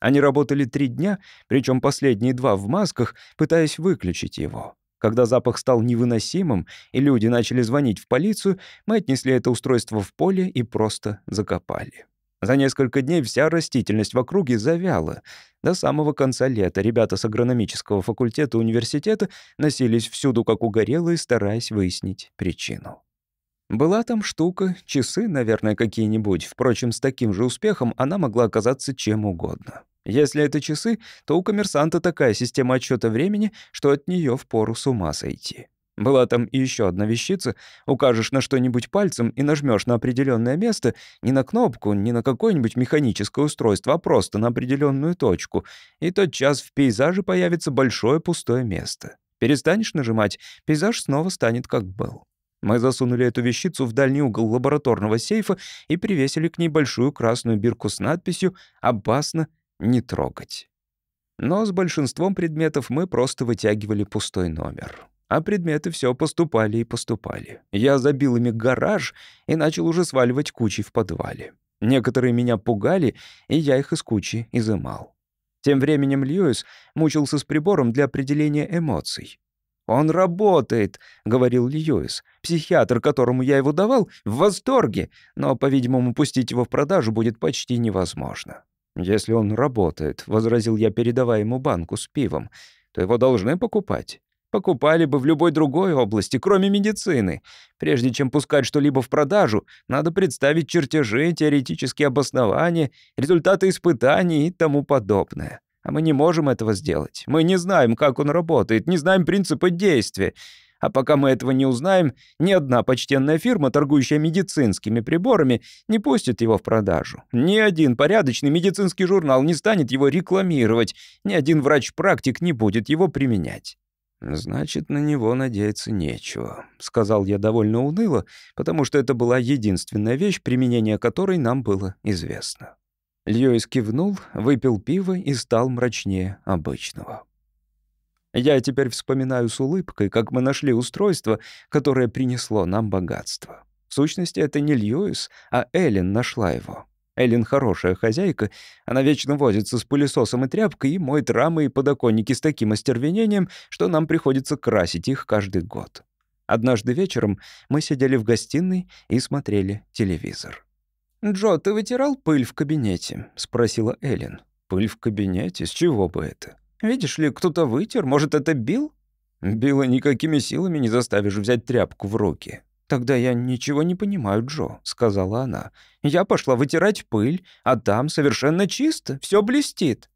Они работали три дня, причем последние два в масках, пытаясь выключить его. Когда запах стал невыносимым, и люди начали звонить в полицию, мы отнесли это устройство в поле и просто закопали. За несколько дней вся растительность в округе завяла. До самого конца лета ребята с агрономического факультета университета носились всюду как угорелые, стараясь выяснить причину. Была там штука, часы, наверное, какие-нибудь. Впрочем, с таким же успехом она могла оказаться чем угодно. Если это часы, то у коммерсанта такая система отсчета времени, что от нее впору с ума сойти. Была там и еще одна вещица. Укажешь на что-нибудь пальцем и нажмешь на определенное место, не на кнопку, не на какое-нибудь механическое устройство, а просто на определенную точку, и тот час в пейзаже появится большое пустое место. Перестанешь нажимать, пейзаж снова станет как был. Мы засунули эту вещицу в дальний угол лабораторного сейфа и привесили к ней большую красную бирку с надписью «Опасно не трогать». Но с большинством предметов мы просто вытягивали пустой номер а предметы все поступали и поступали. Я забил ими гараж и начал уже сваливать кучи в подвале. Некоторые меня пугали, и я их из кучи изымал. Тем временем Льюис мучился с прибором для определения эмоций. «Он работает», — говорил Льюис. «Психиатр, которому я его давал, в восторге, но, по-видимому, пустить его в продажу будет почти невозможно». «Если он работает», — возразил я, передавая ему банку с пивом, то его должны покупать. Покупали бы в любой другой области, кроме медицины. Прежде чем пускать что-либо в продажу, надо представить чертежи, теоретические обоснования, результаты испытаний и тому подобное. А мы не можем этого сделать. Мы не знаем, как он работает, не знаем принципа действия. А пока мы этого не узнаем, ни одна почтенная фирма, торгующая медицинскими приборами, не пустит его в продажу. Ни один порядочный медицинский журнал не станет его рекламировать, ни один врач-практик не будет его применять. «Значит, на него надеяться нечего», — сказал я довольно уныло, потому что это была единственная вещь, применение которой нам было известно. Льюис кивнул, выпил пиво и стал мрачнее обычного. Я теперь вспоминаю с улыбкой, как мы нашли устройство, которое принесло нам богатство. В сущности, это не Льюис, а Эллен нашла его. Эллен хорошая хозяйка, она вечно возится с пылесосом и тряпкой и моет рамы и подоконники с таким остервенением, что нам приходится красить их каждый год. Однажды вечером мы сидели в гостиной и смотрели телевизор. «Джо, ты вытирал пыль в кабинете?» — спросила Эллен. «Пыль в кабинете? С чего бы это? Видишь ли, кто-то вытер. Может, это Билл?» «Билла никакими силами не заставишь взять тряпку в руки. «Тогда я ничего не понимаю, Джо», — сказала она. «Я пошла вытирать пыль, а там совершенно чисто, все блестит».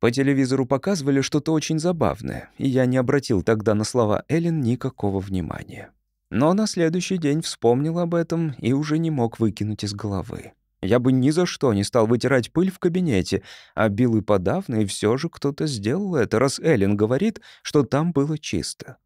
По телевизору показывали что-то очень забавное, и я не обратил тогда на слова Эллен никакого внимания. Но на следующий день вспомнил об этом и уже не мог выкинуть из головы. Я бы ни за что не стал вытирать пыль в кабинете, а бил и подавно, и все же кто-то сделал это, раз Эллен говорит, что там было чисто.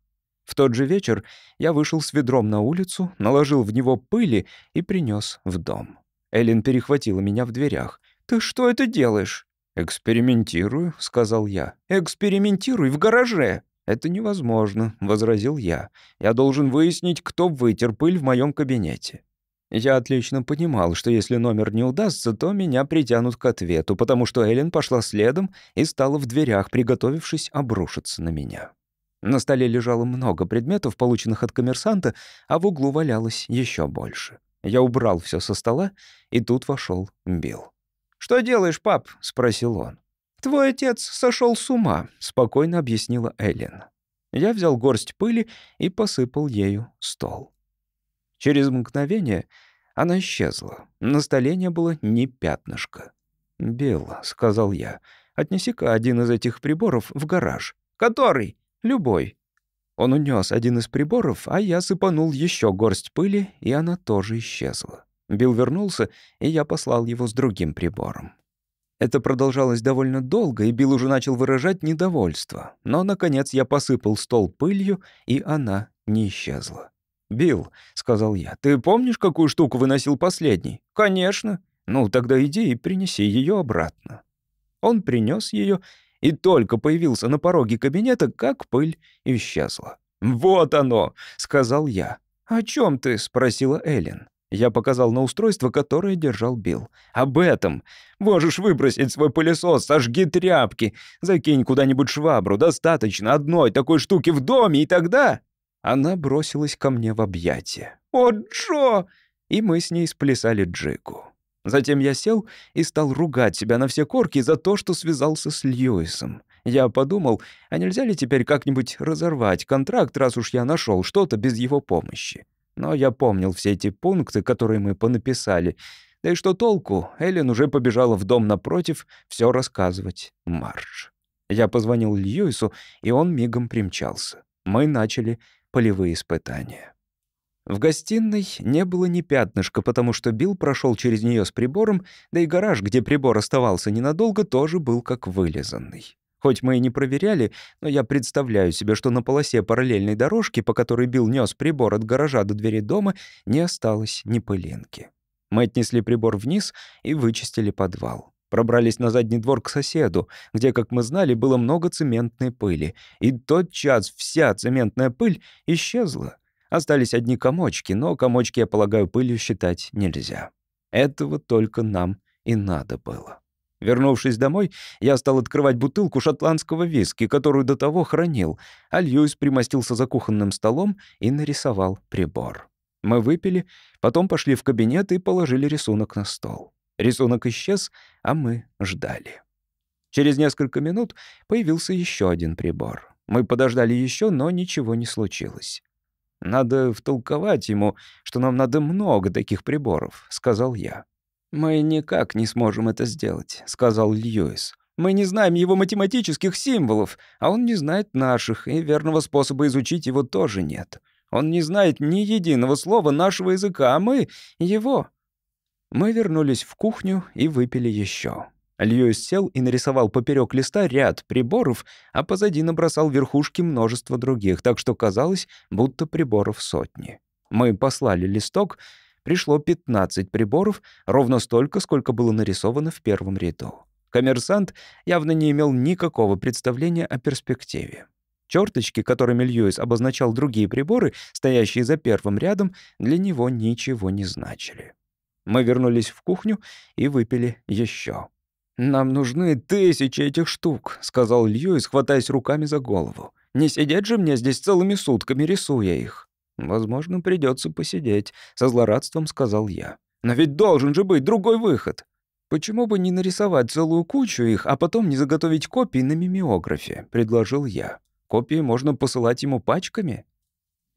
В тот же вечер я вышел с ведром на улицу, наложил в него пыли и принес в дом. Эллен перехватила меня в дверях. «Ты что это делаешь?» «Экспериментирую», — сказал я. «Экспериментируй в гараже». «Это невозможно», — возразил я. «Я должен выяснить, кто вытер пыль в моем кабинете». Я отлично понимал, что если номер не удастся, то меня притянут к ответу, потому что Эллен пошла следом и стала в дверях, приготовившись обрушиться на меня. На столе лежало много предметов, полученных от коммерсанта, а в углу валялось еще больше. Я убрал все со стола, и тут вошел Билл. «Что делаешь, пап?» — спросил он. «Твой отец сошел с ума», — спокойно объяснила Эллен. Я взял горсть пыли и посыпал ею стол. Через мгновение она исчезла. На столе не было ни пятнышка. «Билл», — сказал я, — «отнеси-ка один из этих приборов в гараж». «Который?» Любой. Он унес один из приборов, а я сыпанул еще горсть пыли, и она тоже исчезла. Билл вернулся, и я послал его с другим прибором. Это продолжалось довольно долго, и Билл уже начал выражать недовольство. Но, наконец, я посыпал стол пылью, и она не исчезла. «Билл», — сказал я, — «ты помнишь, какую штуку выносил последний?» «Конечно». «Ну, тогда иди и принеси ее обратно». Он принес ее, и только появился на пороге кабинета, как пыль исчезла. «Вот оно!» — сказал я. «О чем ты?» — спросила Эллен. Я показал на устройство, которое держал Билл. «Об этом. Можешь выбросить свой пылесос, сожги тряпки, закинь куда-нибудь швабру. Достаточно одной такой штуки в доме, и тогда...» Она бросилась ко мне в объятия. «О, Джо!» И мы с ней сплясали джигу. Затем я сел и стал ругать себя на все корки за то, что связался с Льюисом. Я подумал, а нельзя ли теперь как-нибудь разорвать контракт, раз уж я нашел что-то без его помощи. Но я помнил все эти пункты, которые мы понаписали. Да и что толку, Эллен уже побежала в дом напротив все рассказывать Марш. Я позвонил Льюису, и он мигом примчался. Мы начали полевые испытания. В гостиной не было ни пятнышка, потому что Билл прошел через нее с прибором, да и гараж, где прибор оставался ненадолго, тоже был как вылизанный. Хоть мы и не проверяли, но я представляю себе, что на полосе параллельной дорожки, по которой Билл нес прибор от гаража до двери дома, не осталось ни пылинки. Мы отнесли прибор вниз и вычистили подвал. Пробрались на задний двор к соседу, где, как мы знали, было много цементной пыли. И тотчас вся цементная пыль исчезла. Остались одни комочки, но комочки, я полагаю, пылью считать нельзя. Этого только нам и надо было. Вернувшись домой, я стал открывать бутылку шотландского виски, которую до того хранил, а Льюис примостился за кухонным столом и нарисовал прибор. Мы выпили, потом пошли в кабинет и положили рисунок на стол. Рисунок исчез, а мы ждали. Через несколько минут появился еще один прибор. Мы подождали еще, но ничего не случилось. «Надо втолковать ему, что нам надо много таких приборов», — сказал я. «Мы никак не сможем это сделать», — сказал Льюис. «Мы не знаем его математических символов, а он не знает наших, и верного способа изучить его тоже нет. Он не знает ни единого слова нашего языка, а мы — его». Мы вернулись в кухню и выпили еще. Льюис сел и нарисовал поперек листа ряд приборов, а позади набросал верхушки множества других, так что казалось, будто приборов сотни. Мы послали листок, пришло 15 приборов, ровно столько, сколько было нарисовано в первом ряду. Коммерсант явно не имел никакого представления о перспективе. Черточки, которыми Льюис обозначал другие приборы, стоящие за первым рядом, для него ничего не значили. Мы вернулись в кухню и выпили еще. «Нам нужны тысячи этих штук», — сказал Льюис, хватаясь руками за голову. «Не сидеть же мне здесь целыми сутками, рисуя их». «Возможно, придется посидеть», — со злорадством сказал я. «Но ведь должен же быть другой выход». «Почему бы не нарисовать целую кучу их, а потом не заготовить копии на мимеографе?» — предложил я. «Копии можно посылать ему пачками».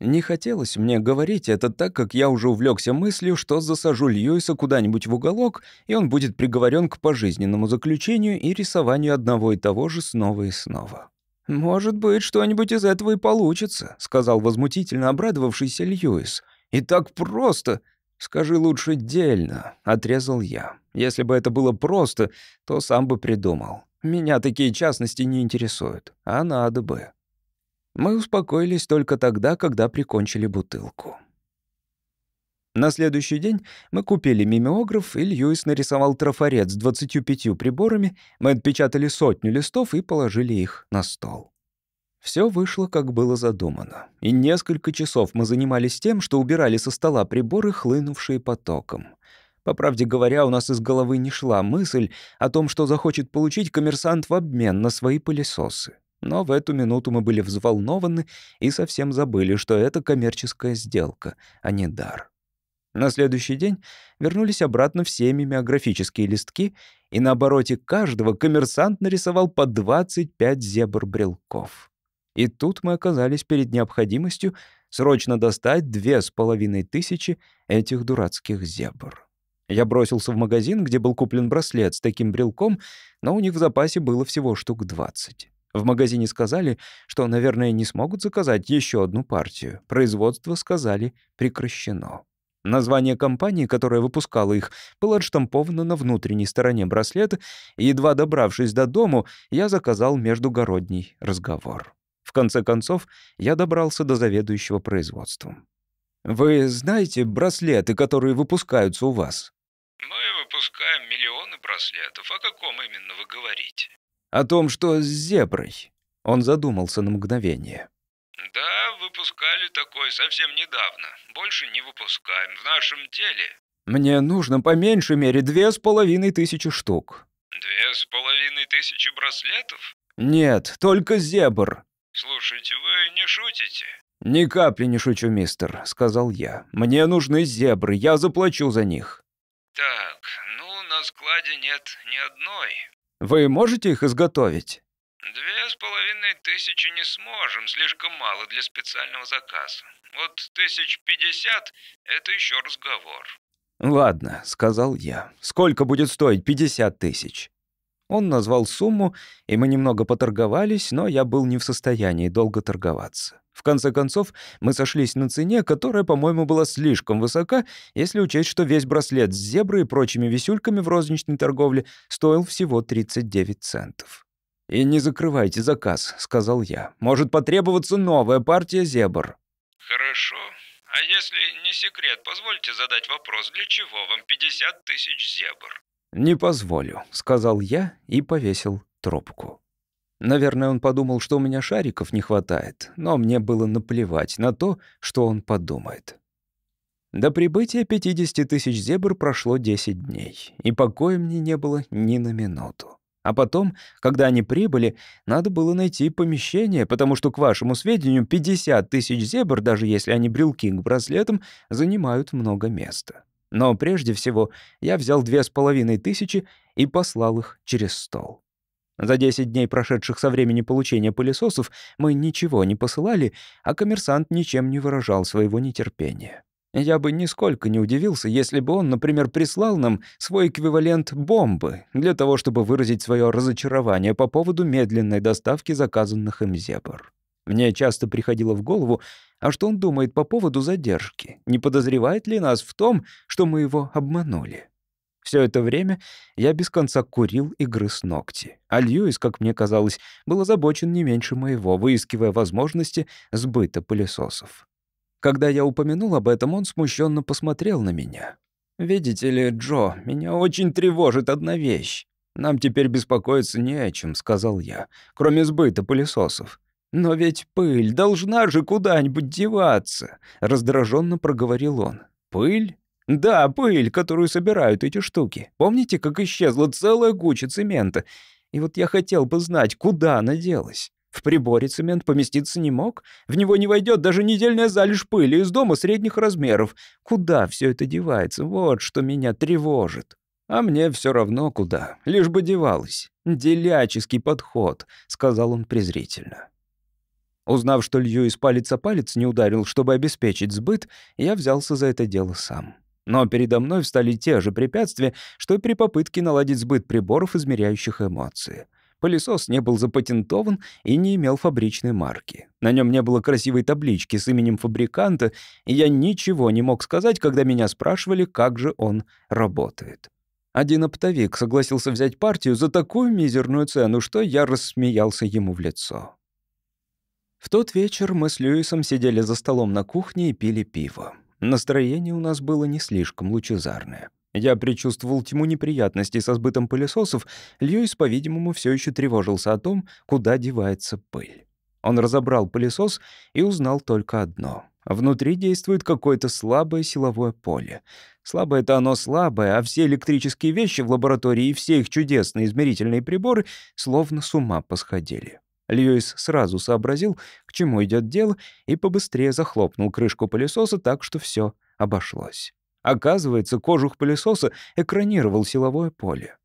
Не хотелось мне говорить это так, как я уже увлекся мыслью, что засажу Льюиса куда-нибудь в уголок, и он будет приговорен к пожизненному заключению и рисованию одного и того же снова и снова. «Может быть, что-нибудь из этого и получится», — сказал возмутительно обрадовавшийся Льюис. «И так просто!» «Скажи лучше дельно», — отрезал я. «Если бы это было просто, то сам бы придумал. Меня такие частности не интересуют, а надо бы». Мы успокоились только тогда, когда прикончили бутылку. На следующий день мы купили мимеограф, и Льюис нарисовал трафарет с 25 приборами, мы отпечатали сотню листов и положили их на стол. Все вышло, как было задумано. И несколько часов мы занимались тем, что убирали со стола приборы, хлынувшие потоком. По правде говоря, у нас из головы не шла мысль о том, что захочет получить коммерсант в обмен на свои пылесосы. Но в эту минуту мы были взволнованы и совсем забыли, что это коммерческая сделка, а не дар. На следующий день вернулись обратно все мимеографические листки, и на обороте каждого коммерсант нарисовал по 25 зебр-брелков. И тут мы оказались перед необходимостью срочно достать две с половиной тысячи этих дурацких зебр. Я бросился в магазин, где был куплен браслет с таким брелком, но у них в запасе было всего штук 20. В магазине сказали, что, наверное, не смогут заказать еще одну партию. Производство, сказали, прекращено. Название компании, которая выпускала их, было отштамповано на внутренней стороне браслета, и, едва добравшись до дому, я заказал междугородний разговор. В конце концов, я добрался до заведующего производством. «Вы знаете браслеты, которые выпускаются у вас?» «Мы выпускаем миллионы браслетов. О каком именно вы говорите?» О том, что с зеброй. Он задумался на мгновение. Да, выпускали такой совсем недавно. Больше не выпускаем. В нашем деле. Мне нужно по меньшей мере две с половиной тысячи штук. Две с половиной тысячи браслетов? Нет, только зебр. Слушайте, вы не шутите? «Ни капли не шучу, мистер», — сказал я. «Мне нужны зебры, я заплачу за них». «Так, ну, на складе нет ни одной. Вы можете их изготовить? Две с половиной тысячи не сможем, слишком мало для специального заказа. Вот тысяч пятьдесят — это еще разговор. Ладно, сказал я. Сколько будет стоить пятьдесят тысяч? Он назвал сумму, и мы немного поторговались, но я был не в состоянии долго торговаться. В конце концов, мы сошлись на цене, которая, по-моему, была слишком высока, если учесть, что весь браслет с зеброй и прочими висюльками в розничной торговле стоил всего 39 центов. «И не закрывайте заказ», — сказал я. «Может потребоваться новая партия зебр». «Хорошо. А если не секрет, позвольте задать вопрос, для чего вам 50 тысяч зебр?» «Не позволю», — сказал я и повесил трубку. Наверное, он подумал, что у меня шариков не хватает, но мне было наплевать на то, что он подумает. До прибытия 50 тысяч зебр прошло 10 дней, и покоя мне не было ни на минуту. А потом, когда они прибыли, надо было найти помещение, потому что, к вашему сведению, 50 тысяч зебр, даже если они брелки к браслетам, занимают много места. Но прежде всего я взял две с половиной тысячи и послал их через стол. За 10 дней, прошедших со времени получения пылесосов, мы ничего не посылали, а коммерсант ничем не выражал своего нетерпения. Я бы нисколько не удивился, если бы он, например, прислал нам свой эквивалент бомбы для того, чтобы выразить свое разочарование по поводу медленной доставки заказанных им зебр. Мне часто приходило в голову, а что он думает по поводу задержки? Не подозревает ли нас в том, что мы его обманули? Все это время я без конца курил и грыз ногти. А Льюис, как мне казалось, был озабочен не меньше моего, выискивая возможности сбыта пылесосов. Когда я упомянул об этом, он смущенно посмотрел на меня. «Видите ли, Джо, меня очень тревожит одна вещь. Нам теперь беспокоиться не о чем», — сказал я, «кроме сбыта пылесосов. «Но ведь пыль должна же куда-нибудь деваться», — раздраженно проговорил он. «Пыль? Да, пыль, которую собирают эти штуки. Помните, как исчезла целая куча цемента? И вот я хотел бы знать, куда она делась. В приборе цемент поместиться не мог. В него не войдет даже недельная залежь пыли из дома средних размеров. Куда все это девается? Вот что меня тревожит. А мне все равно куда, лишь бы девалось. Деляческий подход, сказал он презрительно. Узнав, что Льюис палец о палец не ударил, чтобы обеспечить сбыт, я взялся за это дело сам. Но передо мной встали те же препятствия, что и при попытке наладить сбыт приборов, измеряющих эмоции. Пылесос не был запатентован и не имел фабричной марки. На нем не было красивой таблички с именем фабриканта, и я ничего не мог сказать, когда меня спрашивали, как же он работает. Один оптовик согласился взять партию за такую мизерную цену, что я рассмеялся ему в лицо. В тот вечер мы с Льюисом сидели за столом на кухне и пили пиво. Настроение у нас было не слишком лучезарное. Я предчувствовал тьму неприятностей со сбытом пылесосов, Льюис, по-видимому, все еще тревожился о том, куда девается пыль. Он разобрал пылесос и узнал только одно. Внутри действует какое-то слабое силовое поле. Слабое-то оно слабое, а все электрические вещи в лаборатории и все их чудесные измерительные приборы словно с ума посходили. Льюис сразу сообразил, к чему идет дело, и побыстрее захлопнул крышку пылесоса так, что все обошлось. Оказывается, кожух пылесоса экранировал силовое поле.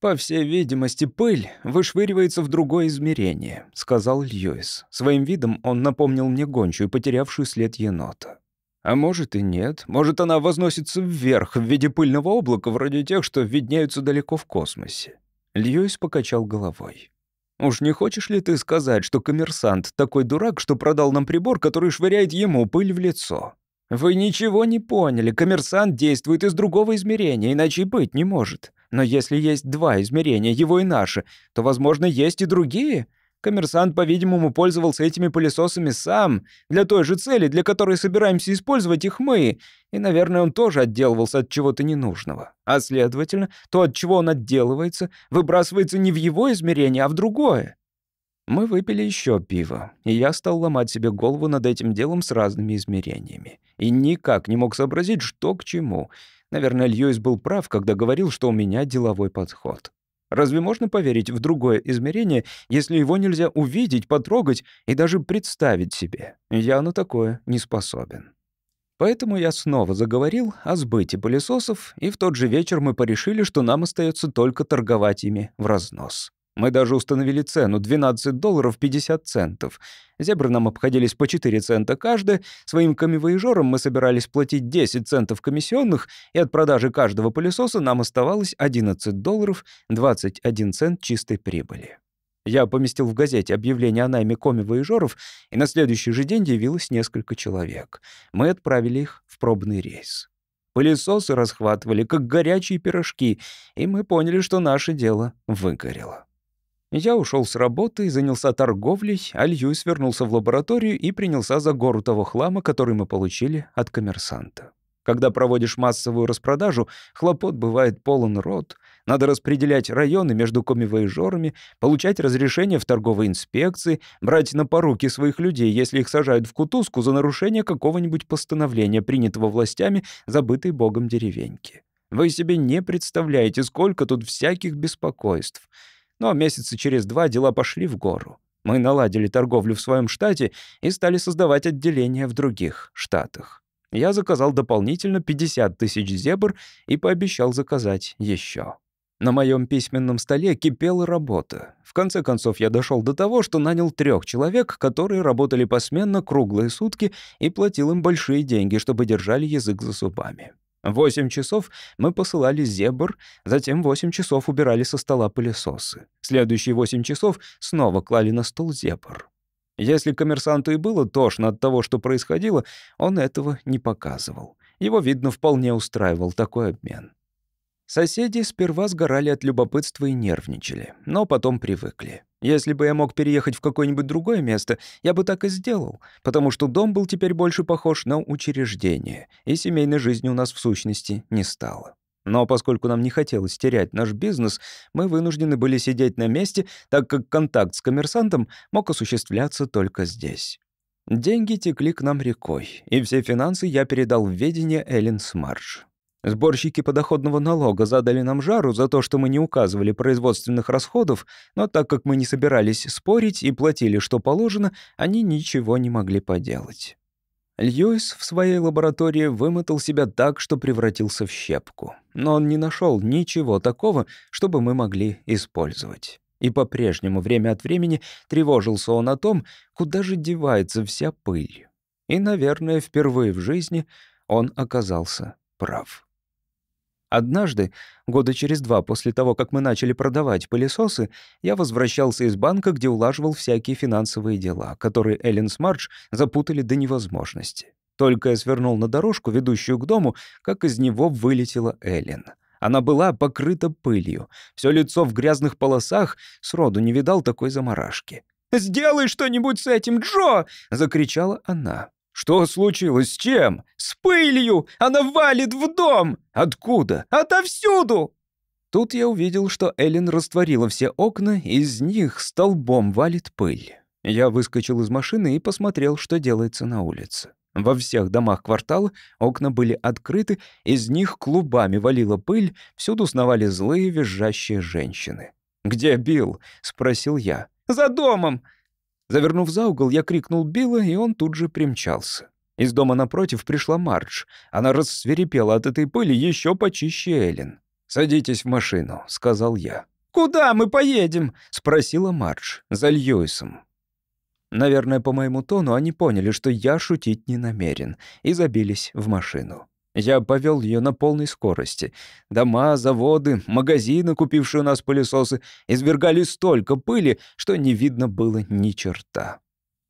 «По всей видимости, пыль вышвыривается в другое измерение», — сказал Льюис. Своим видом он напомнил мне гончую, потерявшую след енота. А может и нет. Может, она возносится вверх в виде пыльного облака, вроде тех, что виднеются далеко в космосе. Льюис покачал головой. Уж не хочешь ли ты сказать, что коммерсант такой дурак, что продал нам прибор, который швыряет ему пыль в лицо? Вы ничего не поняли. Коммерсант действует из другого измерения, иначе и быть не может. Но если есть два измерения, его и наше, то, возможно, есть и другие. Коммерсант, по-видимому, пользовался этими пылесосами сам, для той же цели, для которой собираемся использовать их мы, и, наверное, он тоже отделывался от чего-то ненужного. А следовательно, то, от чего он отделывается, выбрасывается не в его измерение, а в другое. Мы выпили еще пиво, и я стал ломать себе голову над этим делом с разными измерениями. И никак не мог сообразить, что к чему. Наверное, Льюис был прав, когда говорил, что у меня деловой подход. Разве можно поверить в другое измерение, если его нельзя увидеть, потрогать и даже представить себе? Я на такое не способен. Поэтому я снова заговорил о сбыте пылесосов, и в тот же вечер мы порешили, что нам остается только торговать ими в разнос. Мы даже установили цену — 12 долларов 50 центов. Зебры нам обходились по 4 цента каждая. Своим камевоежорам мы собирались платить 10 центов комиссионных, и от продажи каждого пылесоса нам оставалось 11 долларов 21 цент чистой прибыли. Я поместил в газете объявление о найме коми-воежоров, и на следующий же день явилось несколько человек. Мы отправили их в пробный рейс. Пылесосы расхватывали, как горячие пирожки, и мы поняли, что наше дело выгорело. Я ушел с работы и занялся торговлей, а Льюис вернулся в лабораторию и принялся за гору того хлама, который мы получили от коммерсанта. Когда проводишь массовую распродажу, хлопот бывает полон рот. Надо распределять районы между комивоежорами, получать разрешение в торговой инспекции, брать на поруки своих людей, если их сажают в кутузку за нарушение какого-нибудь постановления, принятого властями, забытой богом деревеньки. Вы себе не представляете, сколько тут всяких беспокойств. Но месяца через два дела пошли в гору. Мы наладили торговлю в своем штате и стали создавать отделения в других штатах. Я заказал дополнительно 50 тысяч зебр и пообещал заказать еще. На моем письменном столе кипела работа. В конце концов, я дошел до того, что нанял трех человек, которые работали посменно круглые сутки и платил им большие деньги, чтобы держали язык за зубами. Восемь часов мы посылали зебр, затем восемь часов убирали со стола пылесосы. Следующие восемь часов снова клали на стол зебр. Если коммерсанту и было тошно от того, что происходило, он этого не показывал. Его, видно, вполне устраивал такой обмен. Соседи сперва сгорали от любопытства и нервничали, но потом привыкли. Если бы я мог переехать в какое-нибудь другое место, я бы так и сделал, потому что дом был теперь больше похож на учреждение, и семейной жизни у нас в сущности не стало. Но поскольку нам не хотелось терять наш бизнес, мы вынуждены были сидеть на месте, так как контакт с коммерсантом мог осуществляться только здесь. Деньги текли к нам рекой, и все финансы я передал в ведение Эллен Смарш. Сборщики подоходного налога задали нам жару за то, что мы не указывали производственных расходов, но так как мы не собирались спорить и платили, что положено, они ничего не могли поделать. Льюис в своей лаборатории вымотал себя так, что превратился в щепку. Но он не нашел ничего такого, чтобы мы могли использовать. И по-прежнему время от времени тревожился он о том, куда же девается вся пыль. И, наверное, впервые в жизни он оказался прав. Однажды, года через два после того, как мы начали продавать пылесосы, я возвращался из банка, где улаживал всякие финансовые дела, которые Эллен Смардж запутали до невозможности. Только я свернул на дорожку, ведущую к дому, как из него вылетела Эллен. Она была покрыта пылью, все лицо в грязных полосах, сроду не видал такой заморашки. «Сделай что-нибудь с этим, Джо!» — закричала она. «Что случилось? С чем?» «С пылью! Она валит в дом!» «Откуда?» «Отовсюду!» Тут я увидел, что Эллен растворила все окна, и из них столбом валит пыль. Я выскочил из машины и посмотрел, что делается на улице. Во всех домах квартала окна были открыты, из них клубами валила пыль, всюду сновали злые визжащие женщины. «Где Билл?» — спросил я. «За домом!» Завернув за угол, я крикнул Билла, и он тут же примчался. Из дома напротив пришла Мардж. Она рассверепела от этой пыли еще почище Эллен. «Садитесь в машину», — сказал я. «Куда мы поедем?» — спросила Мардж. «За Льюисом». Наверное, по моему тону они поняли, что я шутить не намерен, и забились в машину. Я повел ее на полной скорости. Дома, заводы, магазины, купившие у нас пылесосы, извергали столько пыли, что не видно было ни черта.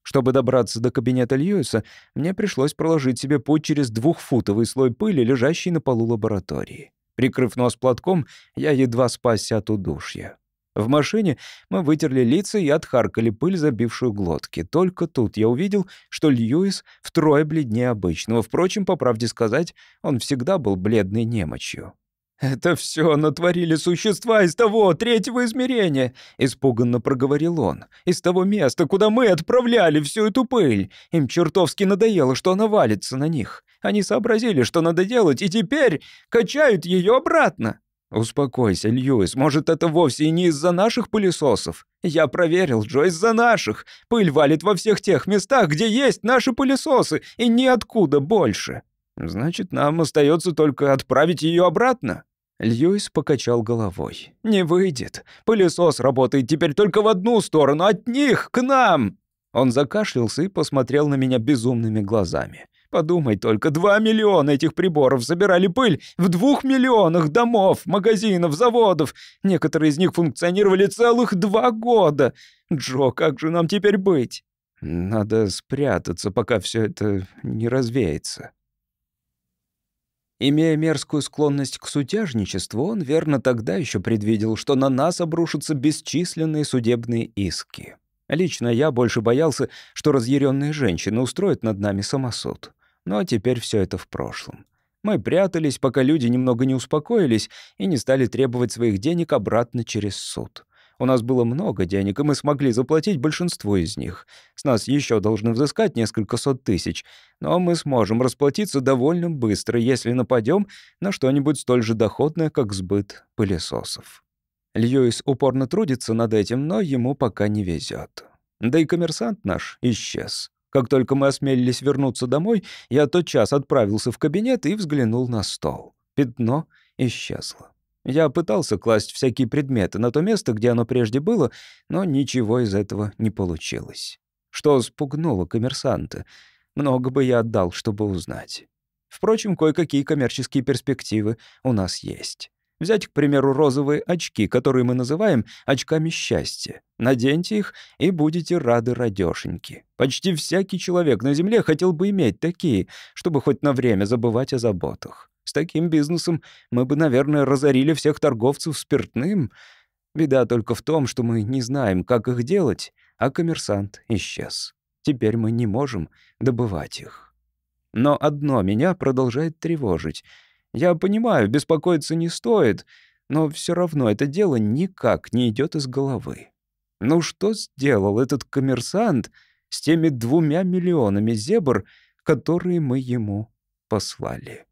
Чтобы добраться до кабинета Льюиса, мне пришлось проложить себе путь через двухфутовый слой пыли, лежащий на полу лаборатории. Прикрыв нос платком, я едва спасся от удушья. В машине мы вытерли лица и отхаркали пыль, забившую глотки. Только тут я увидел, что Льюис втрое бледнее обычного. Впрочем, по правде сказать, он всегда был бледной немочью. «Это все натворили существа из того третьего измерения», — испуганно проговорил он. «Из того места, куда мы отправляли всю эту пыль. Им чертовски надоело, что она валится на них. Они сообразили, что надо делать, и теперь качают ее обратно». «Успокойся, Льюис, может, это вовсе и не из-за наших пылесосов? Я проверил, Джо, из-за наших. Пыль валит во всех тех местах, где есть наши пылесосы, и ниоткуда больше. Значит, нам остается только отправить ее обратно». Льюис покачал головой. «Не выйдет. Пылесос работает теперь только в одну сторону, от них к нам!» Он закашлялся и посмотрел на меня безумными глазами. Подумай только, два миллиона этих приборов собирали пыль в двух миллионах домов, магазинов, заводов. Некоторые из них функционировали целых два года. Джо, как же нам теперь быть? Надо спрятаться, пока все это не развеется. Имея мерзкую склонность к сутяжничеству, он верно тогда еще предвидел, что на нас обрушатся бесчисленные судебные иски. Лично я больше боялся, что разъяренные женщины устроят над нами самосуд. Но теперь все это в прошлом. Мы прятались, пока люди немного не успокоились и не стали требовать своих денег обратно через суд. У нас было много денег, и мы смогли заплатить большинство из них. С нас еще должны взыскать несколько сот тысяч, но мы сможем расплатиться довольно быстро, если нападем на что-нибудь столь же доходное, как сбыт пылесосов. Льюис упорно трудится над этим, но ему пока не везет. Да и коммерсант наш исчез. Как только мы осмелились вернуться домой, я тотчас отправился в кабинет и взглянул на стол. Пятно исчезло. Я пытался класть всякие предметы на то место, где оно прежде было, но ничего из этого не получилось. Что спугнуло коммерсанта? Много бы я отдал, чтобы узнать. Впрочем, кое-какие коммерческие перспективы у нас есть. Взять, к примеру, розовые очки, которые мы называем очками счастья. Наденьте их, и будете рады радёшеньки. Почти всякий человек на Земле хотел бы иметь такие, чтобы хоть на время забывать о заботах. С таким бизнесом мы бы, наверное, разорили всех торговцев спиртным. Беда только в том, что мы не знаем, как их делать, а коммерсант исчез. Теперь мы не можем добывать их. Но одно меня продолжает тревожить. Я понимаю, беспокоиться не стоит, но все равно это дело никак не идет из головы. Ну что сделал этот коммерсант с теми двумя миллионами зебр, которые мы ему послали?